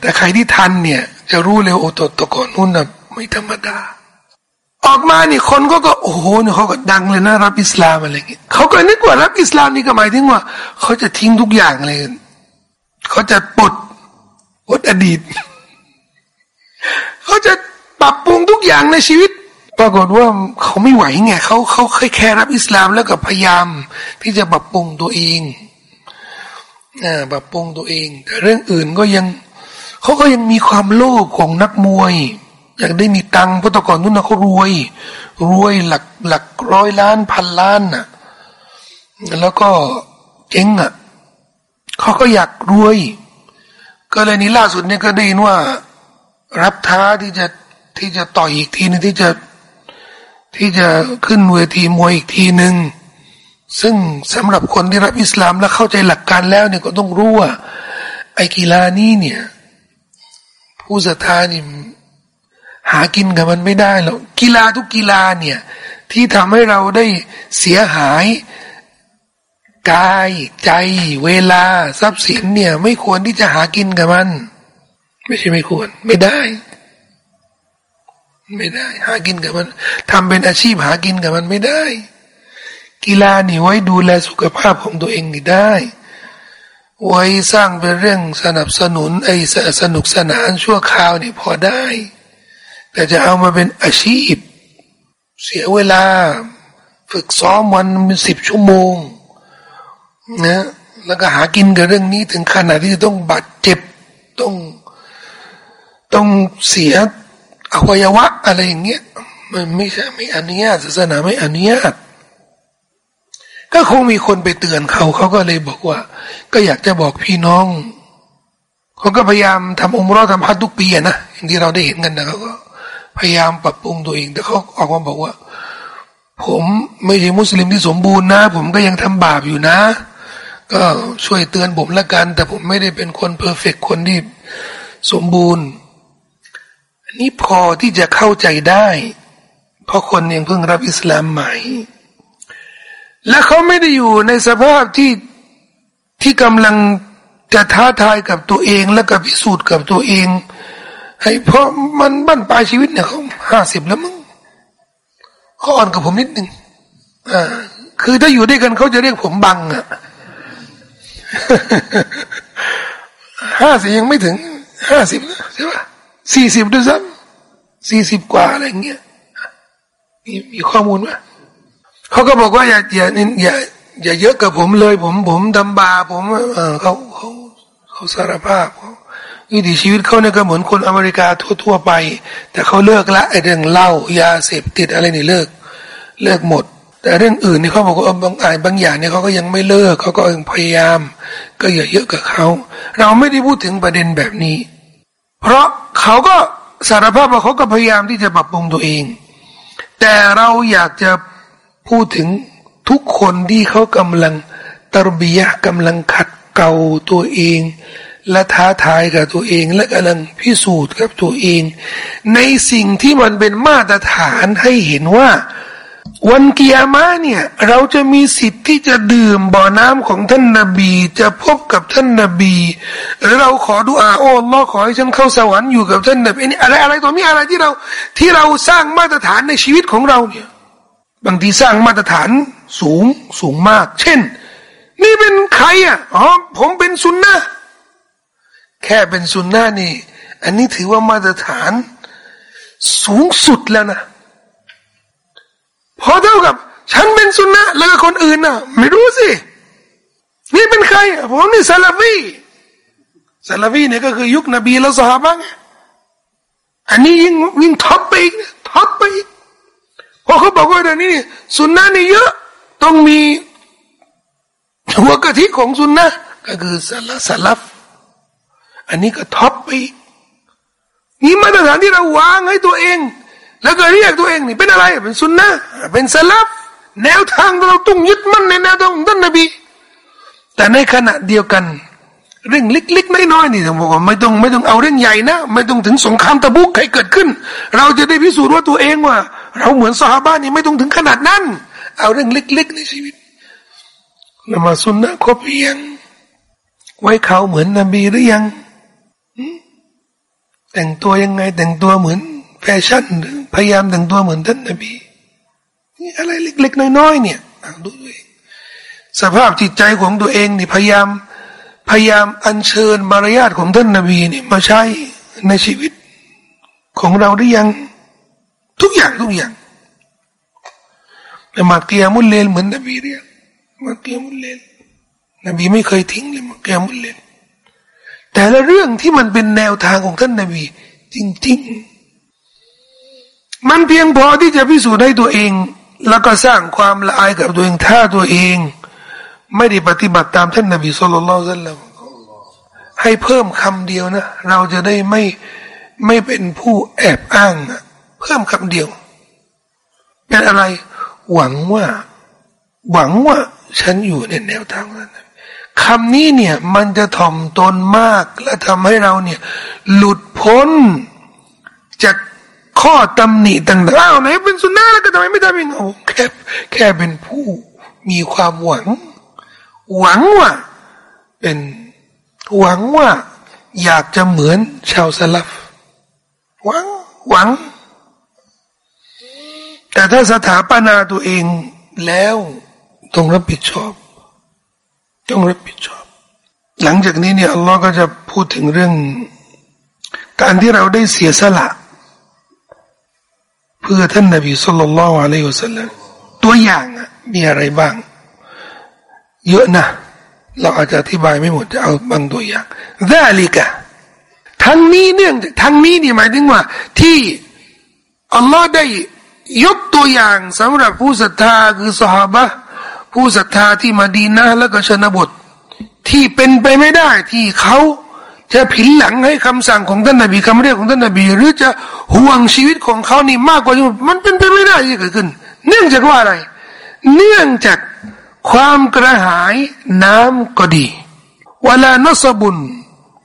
แต่ใครที่ทันเนี่ย จะรู้เลยโอ้ตัวตก่อนนู้นนะไม่ธรรมดา ออกมานี่คนก็ก็โอ้โหเนี่ยเขาก็ดังเลยนะรับอิสลามอะไรเงี้ยเขาก็นึกว่ารับอิสลามนี่ก็หมายถึงว่า เขาจะทิ้งทุกอย่างเลยเขาจะปลดปลดอดีต เขาจะปรับปรุงทุกอย่างในชีวิต ปรากฏว่าเขาไม่ไหวไงเขาเขาเคยแค่รับอิสลามแล้วก็พยายามที่จะปรับปรุงตัวเองอ่าปรับปรุงตัวเอง แต่เรื่องอื่นก็ยังเขาก็ยังมีความโลภของนักมวย อยากได้มีตังค์เพราะตก่อนนู้นนะเขารวย รวยหลักหลักร้อยล้านพันล้านน่ะ แล้วก็เจ๊งอะเขาก็อยากรวย ก็เลยนี้ล่าสุดเนี่ยก็ได้ยินว่า รับท้าที่จะที่จะต่อยอีกทีนึงที่จะที่จะขึ้นเวทีมวยอีกทีหนึ่งซึ่งสำหรับคนที่รับอิสลามและเข้าใจหลักการแล้วเนี่ยก็ต้องรู้ว่า ไอ้กีฬานี้เนี่ย ผู้ศรัทธานี่หากินกับมันไม่ได้หรอกกีฬาทุกกีฬาเนี่ย ที่ทำให้เราได้เสียหายกายใจ เวลา ทรัพย์สินเนี่ย ไม่ควรที่จะหากินกับมัน ไม่ใช่ไม่ควร ไม่ได้ ไม่ได้ หากินกับมันทำเป็นอาชีพหากินกับมันไม่ได้ กีฬานี่ไว้ดูแลสุขภาพของตัวเองนี่ได้ ไว้สร้างเป็นเรื่องสนับสนุน ไอ้สนุกสนานชั่วคราวนี่พอได้ แต่จะเอามาเป็นอาชีพ เสียเวลา ฝึกซ้อมวันเป็นสิบชั่วโมงนะแล้วก็หากินกับเรื่องนี้ถึงขนาดที่ต้องบาดเจ็บต้อง ต้องเสียอวัยวะอะไรอย่างเงี้ยมันไม่ใช่ไม่อนุญาตศาสนาไม่อนุญาตก็คงมีคนไปเตือนเขาเขาก็เลยบอกว่า ก็อยากจะบอกพี่น้องเขาก็พยายามทำองค์รอทำพัดทุกปีนะอย่างที่เราได้เห็นกันนะเขาก็พยายามปรับปรุงตัวเองแต่เขาออกมาบอกว่า ผมไม่ใช่มุสลิมที่สมบูรณ์นะ ผมก็ยังทำบาปอยู่นะ ก็ช่วยเตือนผมละกัน แต่ผมไม่ได้เป็นคนเพอร์เฟกคนที่สมบูรณ์ นนี้พอที่จะเข้าใจได้ เพราะคนยังเพิ่งรับอิสลามใหม่ และเขาไม่ได้อยู่ในสภาพที่ที่กำลังจะท้าทายกับตัวเองและกับพิสูจน์กับตัวเอง ให้เพราะมันบั้นปลายชีวิตเนี่ยเขาห้าสิบแล้วมั้งเขาอ่อนกับผมนิดนึงอ่าคือถ้าอยู่ด้วยกันเขาจะเรียกผมบังอะห้าสิบยังไม่ถึงห้าสิบใช่ปะสี่สิบด้วยซ้ำ สี่สิบกว่าอะไรเงี้ยมีมีข้อมูลไหมเขาก็บอกว่าอย่าอย่าอย่าอย่าเยอะกับผมเลย ผม ผมดำบา ผมเออเขาเขาเขาสารภาพเขาวิถีชีวิตเขาเนี่ยก็เหมือนคนอเมริกาทั่วๆไป แต่เขาเลิกละไอ้เรื่องเหล้ายาเสพติดอะไรนี่เลิก เลิกหมด แต่เรื่องอื่นนี่เขาบอกว่าบางอ่านบางอย่างเนี่ยเขาก็ยังไม่เลิกเขาก็ยังพยายาม ก็อย่าเยอะกับเขา เราไม่ได้พูดถึงประเด็นแบบนี้ เพราะเขาก็ สารภาพว่าเขาก็พยายามที่จะปรับปรุงตัวเอง แต่เราอยากจะพูดถึงทุกคนที่เขากำลังตรบียะกำลังขัดเกลาตัวเอง และท้าทายกับตัวเอง และกำลังพิสูจน์กับตัวเอง ในสิ่งที่มันเป็นมาตรฐานให้เห็นว่า วันเกียร์มาเนี่ย เราจะมีสิทธิ์ที่จะดื่มบ่อน้ำของท่านนาบี จะพบกับท่านนาบี เราขอดูอาโอ้ลอขอให้ฉันเข้าสวรรค์อยู่กับท่านนาบีนี่อะไรอะไรตัวนี้อะไรที่เราที่เราสร้างมาตรฐานในชีวิตของเราเนี่ยบางทีสร้างมาตรฐานสูงสูงมาก เช่น นี่เป็นใครอะอ๋อผมเป็นซุนนะแค่เป็นซุนนะนี่ อันนี้ถือว่ามาตรฐาน สูงสุดแล้วนะ พอเท่ากับ ฉันเป็นซุนนะแล้วก็คนอื่นน่ะ ไม่รู้สิ นี่เป็นใครผมนี่ซาลาฟีซาลาฟีเนี่ยก็คือยุคนบีแล้วซอฮาบะฮ์อันนี้ยิ่งยิ่ง top ไปอีก top ไปอีกเพราะเขาบอกว่าเดี๋ยวนี้สุนนะนี่เยอะต้องมีหัวกะทิของสุนนะก็คือสะ สะลัฟอันนี้ก็ top ไปนี่มาตรฐานที่เราวางให้ตัวเอง แล้วก็เรียกตัวเองนี่เป็นอะไรเป็นสุนนะเป็นสะลัฟแนวทางเราต้องยึดมั่นในแนวทางของท่านนบี แต่ในขณะเดียวกัน เรื่องเล็กๆน้อยๆนี่ผมบอกว่าไม่ต้องไม่ต้องเอาเรื่องใหญ่นะไม่ต้องถึงสงครามตะบุกใครเกิดขึ้น เราจะได้พิสูจน์ว่าตัวเองว่า เราเหมือนสหบ้านนี่ไม่ต้องถึงขนาดนั้น เอาเรื่องเล็ก ๆ ในชีวิตละมาสุนนะครบเพียงไว้เขาเหมือนนบีหรือยังแต่งตัวยังไงแต่งตัวเหมือน แฟชั่นหรือพยายามแต่งตัวเหมือนท่านนบีนี่อะไรเล็กๆน้อยๆเนี่ยดูด้วยสภาพจิตใจของตัวเองนี่พยายามพยายามอัญเชิญมารยาทของท่านนบีนี่มาใช้ในชีวิตของเราหรือยังทุกอย่างทุกอย่างแต่มาเกียมุลเลนเหมือนนบีเรียกมาเกียมุลเลนนบีไม่เคยทิ้งเลยมาเกียมุลเลนแต่ละเรื่องที่มันเป็นแนวทางของท่านนบี จริง ๆ มันเพียงพอที่จะพิสูจน์ให้ตัวเอง แล้วก็สร้างความละอายกับตัวเองถ้าตัวเอง ไม่ได้ปฏิบัติตามท่านนบีสุลต่านสัลลัมให้เพิ่มคำเดียวนะ เราจะได้ไม่ไม่เป็นผู้แอบอ้างเพิ่มคำเดียว เป็นอะไร หวังว่า หวังว่าฉันอยู่ในแนวทางนั้นคำนี้เนี่ย มันจะถ่อมตนมาก และทำให้เราเนี่ย หลุดพ้นจาก ข้อตำหนิต่างๆอ้าวไหนเป็นสุนนะแล้วก็ทำไมไม่ทำอย่างนั้นแค่แค่เป็นผู้มีความหวัง หวังว่า เป็นหวังว่า อยากจะเหมือนชาวสลับหวังหวัง แต่ถ้าสถาปนาตัวเองแล้วต้องรับผิดชอบ ต้องรับผิดชอบ หลังจากนี้เนี่ยอัลลอฮ์ก็จะพูดถึงเรื่อง การที่เราได้เสียสละ เพื่อท่านนบีสุลต่านละอัลลอฮฺสัลลัมตัวอย่างมีอะไรบ้าง เยอะนะ เราอาจจะอธิบายไม่หมดจะเอาบางตัวอย่างดาลิกะทั้งนี้เนื่องทั้งนี้นี่หมายถึงว่า ที่อัลลอฮ์ได้ยกตัวอย่างสำหรับผู้ศรัทธาคือสหบะผู้ศรัทธาที่มาดีนะแล้วก็ชนบท ที่เป็นไปไม่ได้ที่เขา จะผินหลังให้คำสั่งของท่านนบีคำเรียกของท่านนบี หรือจะห่วงชีวิตของเขานี่มากกว่ามันเป็นไปไม่ได้ที่เกิดขึ้น เนื่องจากว่าอะไร เนื่องจากความกระหายน้ำก็ดีเวลานสบุญ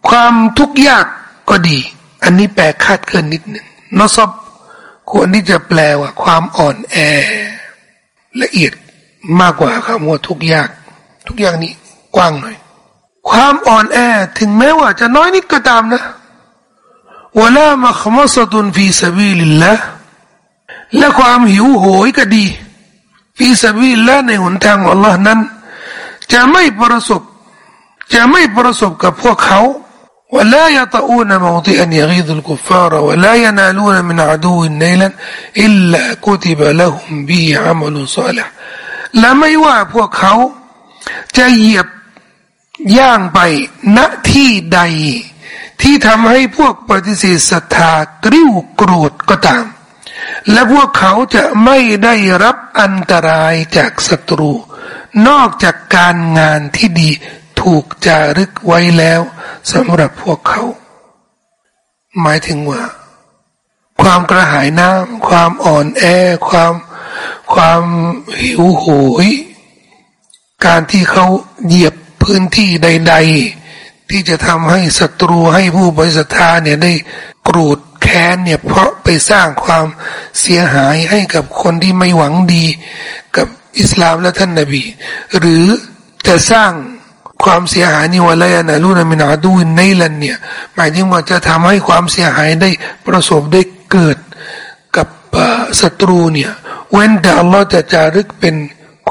ความทุกข์ยากก็ดี อันนี้แปลคาดเกินนิดหนึ่งนสบควรที่จะแปลว่าความอ่อนแอ ละเอียดมากกว่าคำว่าทุกข์ยาก ทุกข์ยากนี้กว้างหน่อย ความอ่อนแอถึงแม้ว่าจะน้อยนิดก็ตามนะวลามาขมสตุนฟีสบีลิลละและความหิวโหยก็ดีฟีสบีลละในหนทางของ Allah นั้น จะไม่ประสบ จะไม่ประสบกับพวกเขา ولا يطؤون موطئا يغيظ الكفار ولا ينالون من عدو نيلا إلا كتب لهم به عمل صالح และไม่ว่าพวกเขาจะเหยียบ ย่างไปณที่ใด ที่ทำให้พวกปฏิเสธศรัทธากริ้วโกรธก็ตาม และพวกเขาจะไม่ได้รับอันตรายจากศัตรู นอกจากการงานที่ดีถูกจารึกไว้แล้วสำหรับพวกเขา หมายถึงว่า ความกระหายน้ำความอ่อนแอ ความความหิวโหย การที่เขาเหยียบ พื้นที่ใด ๆ ที่จะทำให้ศัตรูให้ผู้บริสุทธาเนี่ยได้กรธแค้นเนี่ยเพราะไปสร้างความเสียหายให้กับคนที่ไม่หวังดี กับอิสลามและท่านนาบี หรือจะสร้างความเสียหายนี่ว่าอะไรนะลูนมินาดูในลันเนี่ยหมายถึงว่าจะทำให้ความเสียหายได้ประสบได้เกิดกับศัตรูเนี่ยเว้นแต่อัลลอฮ์จะจารึกเป็น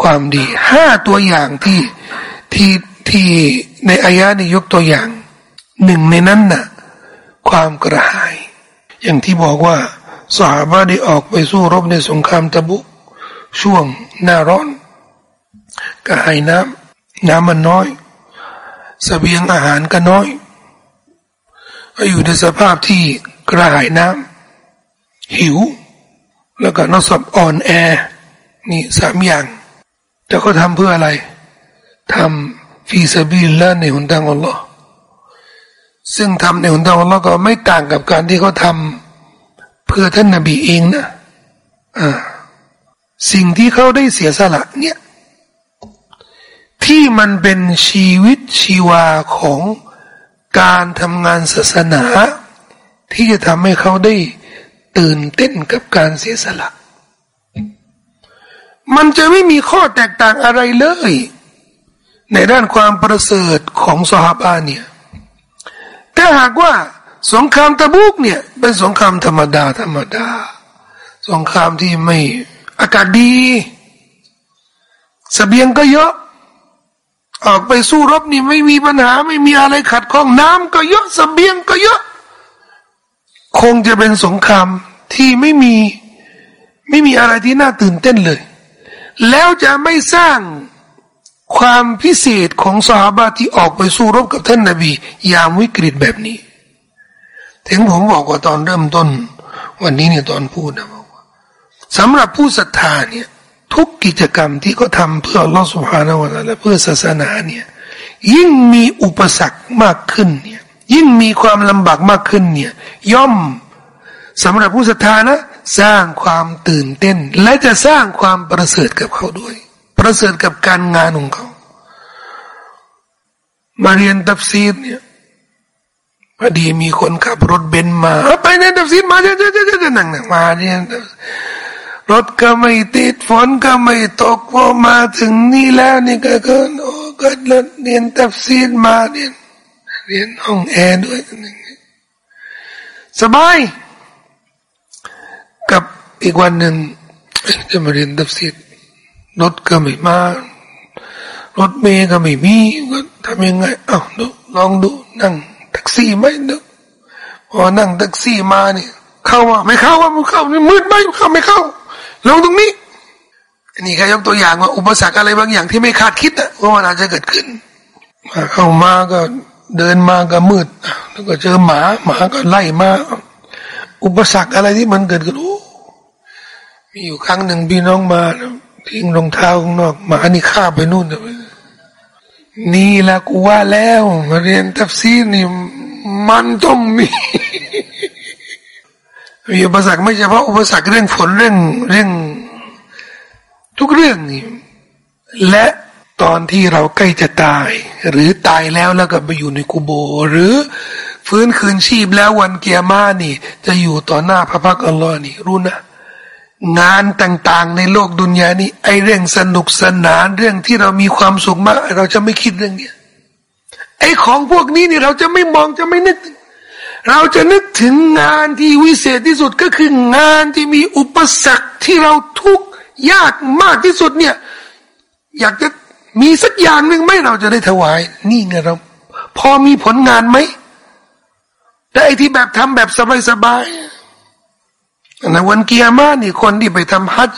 ความดีห้าตัวอย่างที่ที่ ที่ในอายะนี้ยกตัวอย่าง หนึ่งในนั้นน่ะ ความกระหาย อย่างที่บอกว่าสหายได้ออกไปสู้รบในสงครามตะบุช่วงหน้าร้อนกระหายน้ำน้ำมันน้อยสเสบียงอาหารก็น้อยอยู่ในสภาพที่กระหายน้ำหิว แล้วก็นอสับอ่อนแอ นี่สามอย่าง แต่เขาทำเพื่ออะไรทำ ฟีซาบิลละในหนทางอัลลอฮ์ซึ่งทำในหนทางอัลลอฮ์ก็ไม่ต่างกับการที่เขาทำเพื่อท่านนบีเองนะอ่าสิ่งที่เขาได้เสียสละเนี่ยที่มันเป็นชีวิตชีวาของการทำงานศาสนา ที่จะทำให้เขาได้ตื่นเต้นกับการเสียสละ มันจะไม่มีข้อแตกต่างอะไรเลย ในด้านความประเสริฐของสหบาเนี่ยถ้าหากว่าสงครามตะบุกเนี่ย เป็นสงครามธรรมดาธรรมดา สงครามที่ไม่อากาศดีสเสบียงก็เยอะ ออกไปสู้รบนี่ไม่มีปัญหา ไม่มีอะไรขัดข้องน้ำก็เยอะสเสบียงก็เยอะ คงจะเป็นสงครามที่ไม่มีไม่มีอะไรที่น่าตื่นเต้นเลย แล้วจะไม่สร้าง ความพิเศษของสหบาที่ออกไปสู้รบกับท่านนาบี ยามวิกฤตแบบนี้ ถึงผมบอกว่าตอนเริ่มต้น วันนี้เนี่ยตอนพูดนะบอกว่าสำหรับผู้ศรัทธาเนี่ย ทุกกิจกรรมที่เขาทำเพื่อลอสุภาณวะและเพื่อศาสนาเนี่ย ยิ่งมีอุปสรรคมากขึ้นเนี่ย ยิ่งมีความลำบากมากขึ้นเนี่ย ย่อมสำหรับผู้ศรัทธานะ สร้างความตื่นเต้น และจะสร้างความประเสริฐกับเขาด้วย ประเสริฐกับการงานของเขา มาเรียนตัฟซีรเนี่ยพอดีมีคนขับรถเบนซ์มา ไปในตัฟซีรมาจะจะจะจะนั่งนั่งมาเรียนรถก็ไม่ติดฝนก็ไม่ตกพอมาถึงนี่แล้วนี่ก็ก็โอ้ก็เรียนตัฟซีรมาเรียนเรียนห้องแอร์ด้วยสบายกับอีกวันหนึ่งจะมาเรียนตัฟซีร รถก็ไม่มารถเมล์ก็ไม่มีก็ทำยังไงเอ้าดูลองดูนั่งแท็กซี่ไหมดูพอนั่งแท็กซี่มาเนี่ย เข้ามาไม่เข้าว่ามันเข้ามืดไหมเข้าไม่เข้าลงตรงนี้นี่แค่ยกตัวอย่างว่าอุปสรรคอะไรบางอย่างที่ไม่คาดคิดอะว่ามันอาจจะเกิดขึ้นมาเข้ามาก็เดินมาก็มืดแล้วก็เจอหมาหมาก็ไล่มา อุปสรรคอะไรที่มันเกิดขึ้นมีอยู่ครั้งหนึ่งพี่น้องมา ทิ้งรองเท้าข้างนอกหมานี่ข้าไปนู่นเลยนี่แหละกูว่าแล้วมาเรียนตัฟซีรนี่มันต้องมีมีอุปสรรคไม่เฉพาะอุปสรรคเรื่องฝนเรื่องเรื่อง ทุกเรื่องนี่และตอนที่เราใกล้จะตาย หรือตายแล้วแล้วก็ไปอยู่ในกุโบ หรือฟื้นคืนชีพแล้ววันเกียร์มานี่ จะอยู่ต่อหน้าพระพักอัลลอฮ์นี่รู้นะ งานต่างๆ ในโลกดุนยานี้ ไอเรื่องสนุกสนานเรื่องที่เรามีความสุขมาก เราจะไม่คิดเรื่องนี้ไอของพวกนี้เนี่ยเราจะไม่มองจะไม่นึก เราจะนึกถึงงานที่วิเศษที่สุดก็คืองานที่มีอุปสรรคที่เราทุกข์ยากมากที่สุดเนี่ย อยากจะมีสักอย่างหนึ่งไหมเราจะได้ถวาย นี่ไงเรา พอมีผลงานไหมแต่ไอที่แบบทำแบบสบายๆ ในวันเกียร์มานี่คนที่ไปทำฮัจ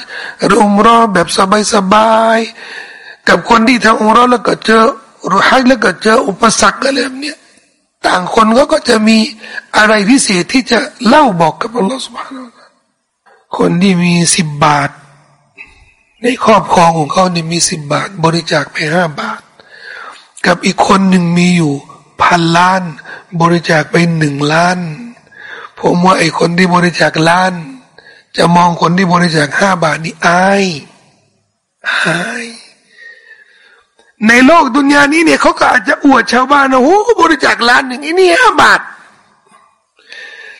หรืออุมรอแบบสบายๆกับคนที่ทำอุมรอแล้วก็เจอรุฮัจแล้วก็เจออุปสรรคอะไรแบบนี้ต่างคนก็ก็จะมีอะไรพิเศษที่จะเล่าบอกกับอัลลอฮฺสุบฮานาคนที่มีสิบบาท ในครอบครองของเขาเนี่ยมีสิบบาท บริจาคไปห้าบาท กับอีกคนหนึ่งมีอยู่พันล้าน บริจาคไปหนึ่งล้าน ผมว่าไอ้คนที่บริจาคล้าน จะมองคนที่บริจาคห้าบาทนี่อายอาย ในโลกดุนยานี้เนี่ยเขาก็อาจจะอวดชาวบ้านนะโอ้บริจาคล้านหนึ่งอันนี้ห้าบาท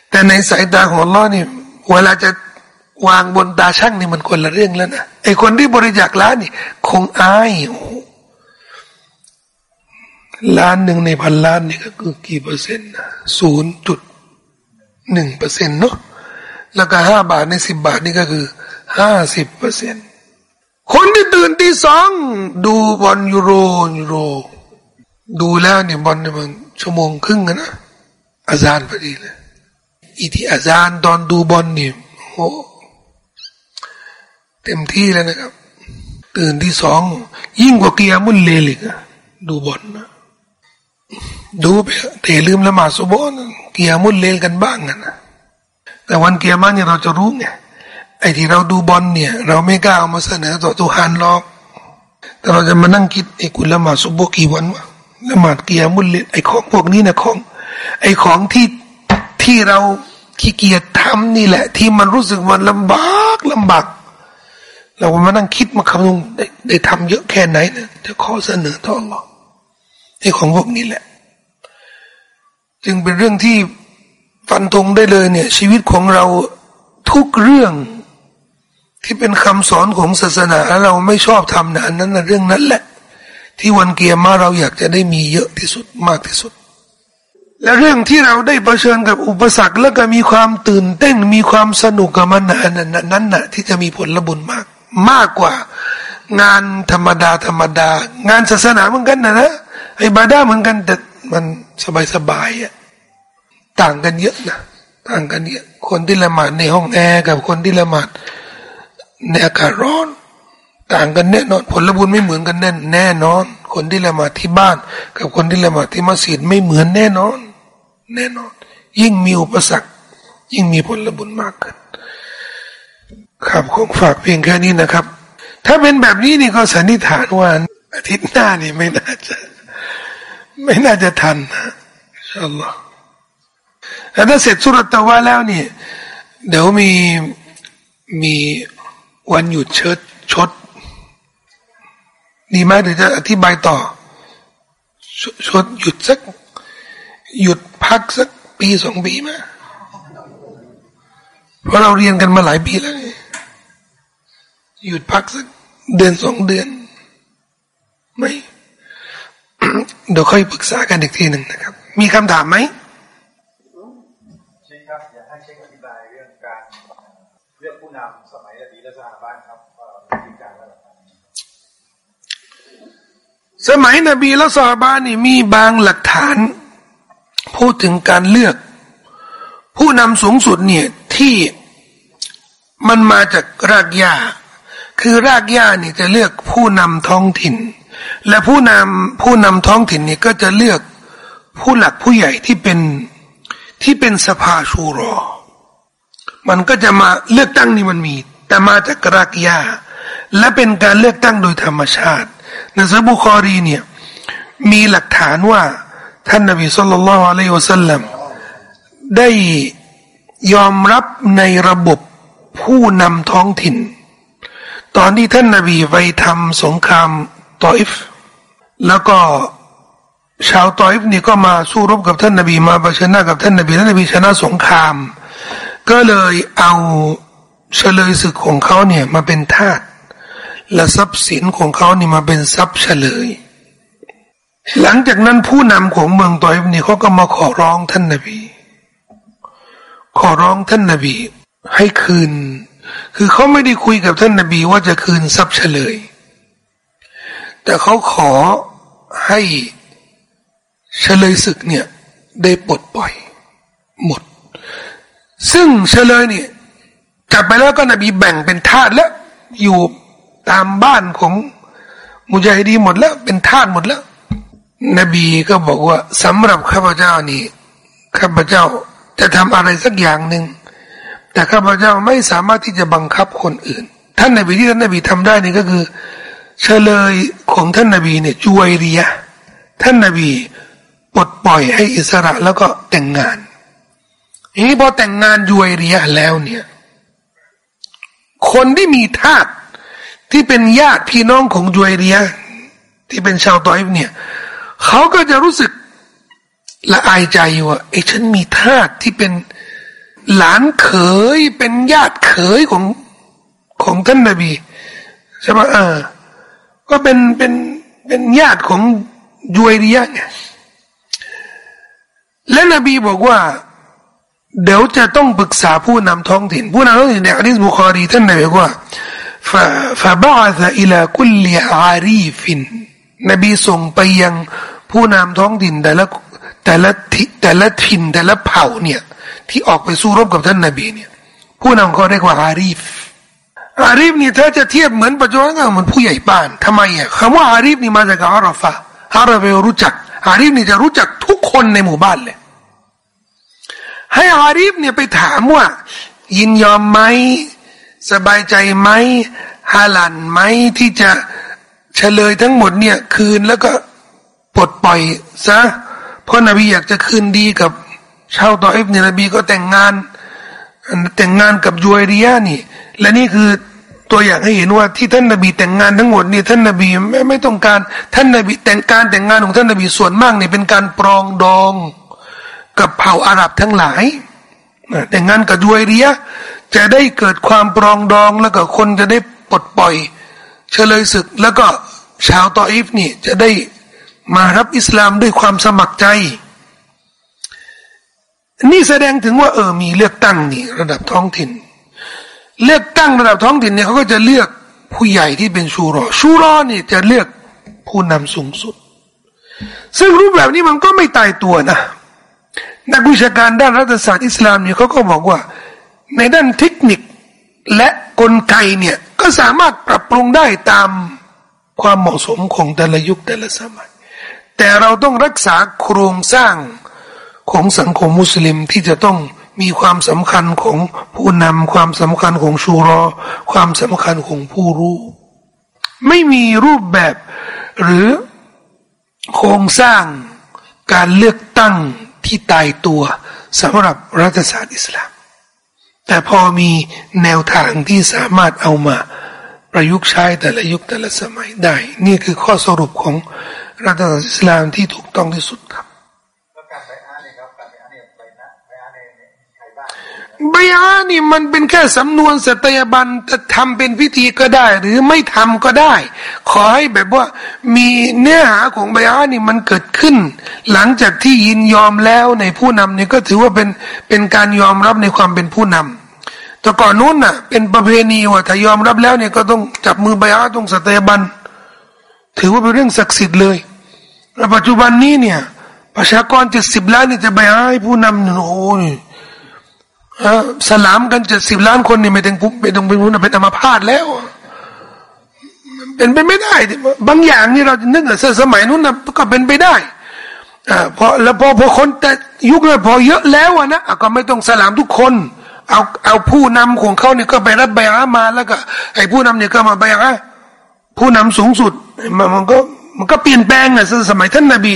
แต่ในสายตาของลอเนี่ยเวลาจะวางบนตาช่างนี่มันคนละเรื่องแล้วนะไอคนที่บริจาคล้านนี่คงอายล้านหนึ่งในพันล้านนี่ก็คือกี่เปอร์เซ็นต์นะศูนย์จุดหนึ่งเปอร์เซ็นต์เนาะ แล้วก็ห้าบาทในสิบบาทนี่ก็คือห้าสิบเปอร์เซ็นต์คนที่ตื่นตีสองดูบอลยูโรยูโร ดูแล้วเนี่ยบอลเนี่ยมันชั่วโมงครึ่งนะอาจารย์พอดีเลยอีที่อาจารย์ตอนดูบอลเนี่ยโอ้เต็มที่แล้วนะครับ ตื่นตีสองยิ่งกว่าเกียร์มุนเลลิกดูบอลนะดูไปแต่ลืมละหมาดสุบอนเกียร์มุนเลนกันบ้างนะ แต่วันเกียร์มันเนี่ยเราจะรู้ไงไอ้ที่เราดูบอลเนี่ย เราไม่กล้าเอามาเสนอต่อตุฮันหรอก แต่เราจะมานั่งคิดไอ้คุณละหมาดสุบกี่วันวะละหมาดเกียร์มุนเลนไอ้ของพวกนี้นะของ ไอ้ของที่ที่เราขี้เกียจทำนี่แหละ ที่มันรู้สึกมันลำบากลำบากเรามานั่งคิดมาคำนึงได้ได้ทำเยอะแค่ไหนเนี่ยจะขอเสนอต่อหรอไอ้ของพวกนี้แหละ จึงเป็นเรื่องที่ ฟันธงได้เลยเนี่ย ชีวิตของเราทุกเรื่องที่เป็นคำสอนของศาสนาเราไม่ชอบทำนะนั้นนะเรื่องนั้นแหละ ที่วันเกียร์มาเราอยากจะได้มีเยอะที่สุดมากที่สุด และเรื่องที่เราได้เผชิญกับอุปสรรค แล้วก็มีความตื่นเต้นมีความสนุกกับมันนั้นนั้นน่ะที่จะมีผลบุญมาก มากกว่า งานธรรมดาธรรมดา งานศาสนาเหมือนกันนะนะไอ้บาดาเหมือนกันแต่มันสบายสบายอะ ต่างกันเยอะนะต่างกันเยอะคนที่ละหมาดในห้องแอร์กับคนที่ละหมาดในอากาศร้อน ต่างกันแน่นอนผลบุญไม่เหมือนกันแน่แน่นอน คนที่ละหมาดที่บ้าน กับคนที่ละหมาดที่มัสยิดไม่เหมือนแน่นอน แน่นอน ยิ่งมีอุปสรรคยิ่งมีผลบุญมากขึ้นครับคงฝากเพียงแค่นี้นะครับ ถ้าเป็นแบบนี้นี่ก็สันนิษฐานว่าอาทิตย์หน้านี่ไม่น่าจะ ไม่น่าจะทันนะอัลลอฮ์ แล้วถ้าเสร็จสุรตะวาแล้วเนี่ย เดี๋ยวมีมีวันหยุดเชิดชดดีไหมเดี๋ยวจะอธิบายต่อชดหยุดสัก หยุดพักสักปีสองปีไหมเพราะเราเรียนกันมาหลายปีแล้วหยุดพักสักเดือนสองเดือน ไม่ เดี๋ยวค่อยปรึกษากันอีกทีหนึ่งนะครับ มีคำถามไหม ช่ครับอยากให้เช็คอธิบายเรื่องการเรื่องผู้นำสมัยอดีตและสหบ้านครับวิธีการระดับสมัยนบีและสหบ้านนี่มีบางหลักฐาน พูดถึงการเลือก ผู้นำสูงสุดเนี่ยที่มันมาจากรากหญ้าคือรากหญ้านี่จะเลือกผู้นำท้องถิ่น และผู้นำผู้นำท้องถิ่นนี่ก็จะเลือกผู้หลักผู้ใหญ่ที่เป็น ที่เป็นสภาชูรอ มันก็จะมาเลือกตั้งนี่มันมี แต่มาจากรากหญ้าและเป็นการเลือกตั้งโดยธรรมชาติในซอฮีฮฺบุคอรีเนี่ยมีหลักฐานว่าท่านนบีصلى الله عليه وسلمได้ยอมรับในระบบผู้นำท้องถิ่น ตอนที่ท่านนบีไปทำสงครามตออิฟ แล้วก็ ชาวตอิฟนี่ก็มาสู้รบกับท่านนบีมาประชนะกับท่านนบีท่านนบีชนะสงคราม ก็เลยเอาเฉลยศึกของเขาเนี่ยมาเป็นทาสและทรัพย์สินของเขานี่มาเป็นทรัพย์เฉลย หลังจากนั้นผู้นำของเมืองตอยนี่เขาก็มาขอร้องท่านนบี ขอร้องท่านนบี ให้คืน คือเขาไม่ได้คุยกับท่านนบีว่าจะคืนทรัพย์เฉลย แต่เขาขอให้ เฉลยศึกเนี่ย ได้ปลดปล่อย หมด ซึ่งเฉลยเนี่ยกลับไปแล้วก็นบีแบ่งเป็นทาสแล้ว อยู่ตามบ้านของมุจาฮิดีหมดแล้ว เป็นทาสหมดแล้ว นบีก็บอกว่าสำหรับข้าพเจ้านี่ข้าพเจ้าจะทำอะไรสักอย่างหนึ่งแต่ข้าพเจ้าไม่สามารถที่จะบังคับคนอื่น ท่านนบีที่ท่านนบีทำได้นี่ก็คือ เฉลยของท่านนบีเนี่ยจวยเรียท่านนบี ปลดปล่อยให้อิสระแล้วก็แต่งงานนี้พอแต่งงานจวยเรียแล้วเนี่ย คนที่มีทาสที่เป็นญาติพี่น้องของจวยเรีย ที่เป็นชาวตอยเนี่ยเขาก็จะรู้สึกละอายใจว่าไอ้ฉันมีทาสที่เป็นหลานเขยเป็นญาติเขยของของท่านนบีใช่ไหมเออ ก็เป็นเป็นเป็นญาติของญุวัยรียะฮฺไง และนบีบอกว่า เดี๋ยวจะต้องปรึกษาผู้นำท้องถิ่น ผู้นำท้องถิ่นในอัลลอบุคอรีท่านนบีบอกว่าفبعث إلى كل عريف นบีส่งไปยังผู้นำท้องถิ่นแต่ละแต่ละทิแต่ละถิ่นแต่ละเผ่าเนี่ย ที่ออกไปสู้รบกับท่านนบีเนี่ย ผู้นำเขาเรียกว่า عريف عريف นี่ถ้าจะเทียบเหมือนปัจจุบันก็เหมือนผู้ใหญ่บ้านทำไมอะคำว่า عريف นี่มาจาก عرف عرف รู้จัก عريف นี่จะรู้จักทุก คนในหมู่บ้านเลย ให้ عريف เนี่ยไปถามว่า ยินยอมไหม สบายใจไหมฮาลาลไหมที่จะเชลยทั้งหมดเนี่ย คืนแล้วก็ปลดปล่อยซะเพราะนบีอยากจะคืนดีกับชาวตออิฟเนี่ยนบีก็แต่งงาน แต่งงานกับญุวัยรียะฮฺนี่ และนี่คือ ตัวอย่างให้เห็นว่าที่ท่านนบีแต่งงานทั้งหมดนี่ท่านนบีไม่ไม่ต้องการ ท่านนบีแต่งการแต่งงานของท่านนบีส่วนมากเนี่ยเป็นการปรองดอง กับเผ่าอาหรับทั้งหลายแต่งงานกับญุวัยรียะฮฺจะได้เกิดความปรองดองแล้วก็คนจะได้ปลดปล่อยเฉลยศึก แล้วก็ชาวตออิฟนี่จะได้มารับอิสลามด้วยความสมัครใจ นี่แสดงถึงว่าเออมีเลือกตั้งนี่ระดับท้องถิ่น เลือกตั้งระดับท้องถิ่นเนี่ยเขาก็จะเลือกผู้ใหญ่ที่เป็นชูรอชูรอนี่จะเลือกผู้นำสูงสุด ซึ่งรูปแบบนี้มันก็ไม่ตายตัวนะ นักวิชาการด้านรัฐศาสตร์อิสลามเนี่ยเขาก็บอกว่า ในด้านเทคนิคและกลไกเนี่ยก็สามารถปรับปรุงได้ตามความเหมาะสมของแต่ละยุคแต่ละสมัย แต่เราต้องรักษาโครงสร้างของสังคมมุสลิมที่จะต้อง มีความสำคัญของผู้นำความสำคัญของชูรอ ความสำคัญของผู้รู้ ไม่มีรูปแบบ หรือโครงสร้างการเลือกตั้งที่ตายตัวสำหรับรัฐศาสตร์อิสลาม แต่พอมีแนวทางที่สามารถเอามาประยุกต์ใช้แต่ละยุคแต่ละสมัยได้ นี่คือข้อสรุปของรัฐศาสตร์อิสลามที่ถูกต้องที่สุดครับ บยานี่มันเป็นแค่สำนวนสัตยาบันจะทำเป็นพิธีก็ได้ หรือไม่ทำก็ได้ ขอให้แบบว่ามีเนื้อหาของบยานี่มันเกิดขึ้น หลังจากที่ยินยอมแล้วในผู้นำนี่ก็ถือว่าเป็นเป็นการยอมรับในความเป็นผู้นำแต่ก่อนนู้นน่ะ เป็นประเพณีว่าถ้ายอมรับแล้วเนี่ยก็ต้องจับมือบยาตรงสัตยาบันถือว่าเป็นเรื่องศักดิ์สิทธิ์เลยปัจจุบันนี้เนี่ย ประชากรเจ็ดสิบล้านนี่จะบยาให้ผู้นำเนี่ยโอ้ย สลามกันเจ็ดสิบล้านคนนี่ไม่ต้องไม่ต้องเป็นผู้นำเป็นอัมพาตแล้ว เป็นไปไม่ได้ บางอย่างนี่เรานึกว่สมัยนู้นนะก็เป็นไปได้อ่าพอแล้วพอพอคนแต่ยุคนั้นพอเยอะแล้วนะก็ไม่ต้องสลามทุกคนเอาเอาผู้นำของเขาเนี่ยก็ไปรับใบอามาแล้วก็ไอ้ผู้นำเนี่ยก็มาใบอาผู้นำสูงสุดมันก็มันก็เปลี่ยนแปลงอะสมัยท่านนบี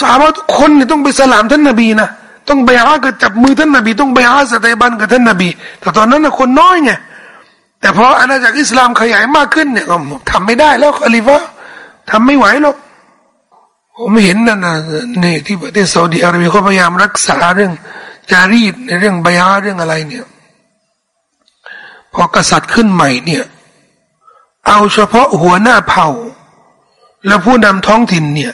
สาวทุกคนเนี่ยต้องไปสลามท่านนบีนะ ต้องไปอากับจับมือท่านนบีต้องไปอาสเตบันกับท่านนบี แต่ตอนนั้นนะคนน้อยไงแต่พออาณาจักรอิสลามขยายมากขึ้นเนี่ยก็ทำไม่ได้แล้วคอลิฟะทำไม่ไหวหรอกผมเห็นนั่นนะนี่ที่ประเทศซาอุดิอาระเบียเขาพยายามรักษาเรื่องจารีตในเรื่องใบอาเรื่องอะไรเนี่ย พอกษัตริย์ขึ้นใหม่เนี่ย เอาเฉพาะหัวหน้าเผ่า และผู้นำท้องถิ่นเนี่ย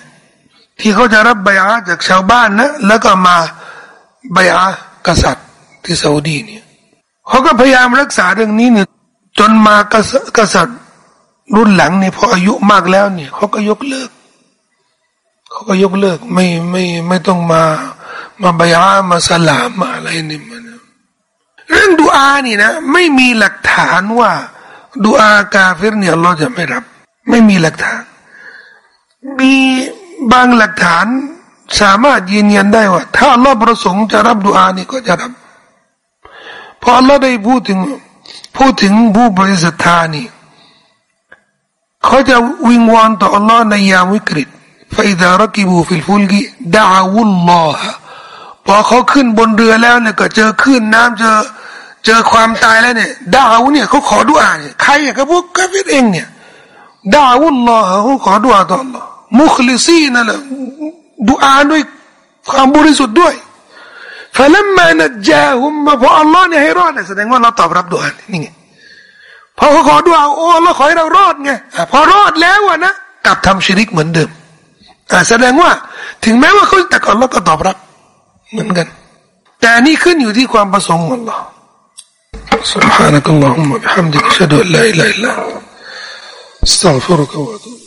ที่เขาจะรับใบอาจากชาวบ้านนะแล้วก็มา บอากษัตริย์ที่ซาอุดีเนี่ยเขาก็พยายามรักษาเรื่องนี้เนี่ยจนมากษัตริย์รุ่นหลังเนี่ยพออายุมากแล้วเนี่ยเขาก็ยกเลิกเขาก็ยกเลิกไม่ไม่ไม่ต้องมามาบยามาสลามมาอะไรนี่มันเรื่องดูอานี่นะไม่มีหลักฐานว่าดูอากาเฟรเนี่ยเราจะไม่รับ ไม่มีหลักฐาน มีบางหลักฐาน สามารถยืนยันได้ว่า ถ้าอัลลอฮ์ประสงค์จะรับดูอานี่ก็จะรับพออัลลอฮ์ได้พูดถึงพูดถึงผู้บริสุทธานี่เขาจะวิงวอนต่ออัลลอฮ์ในยามวิกฤตฟอิดารักิบูฟิลฟุลกิดาวุลลอฮ์พอเขาขึ้นบนเรือแล้วเนี่ยก็เจอขึ้นน้ำเจอเจอความตายแล้วเนี่ยดาวเนี่ยเขาขอดุอาเนี่ยใครอะก็พวกกาฟิรเองเนี่ยดาวุลลอฮ์เขาขอดุอาต่อ Allah มุคลิซีนั่นแหละ ดุอาด้วยความบริสุทธิ์ด้วยฟลัมมานัจจาฮุมมาพออัลลอฮ์เนี่ยให้รอดแสดงว่าเราตอบรับดุอานี่ไงพอเขาขอดุอาโอ้เราขอให้เรารอดไงพอรอดแล้วอะนะกลับทำชิริกเหมือนเดิมแสดงว่า ถึงแม้ว่าเขาแต่ก่อนเราก็ตอบรับเหมือนกัน แต่นี่ขึ้นอยู่ที่ความประสงค์ของ Allah سبحانك اللهم وبحمدك أشهد أن لا إله إلا أنت استغفرك وأتوب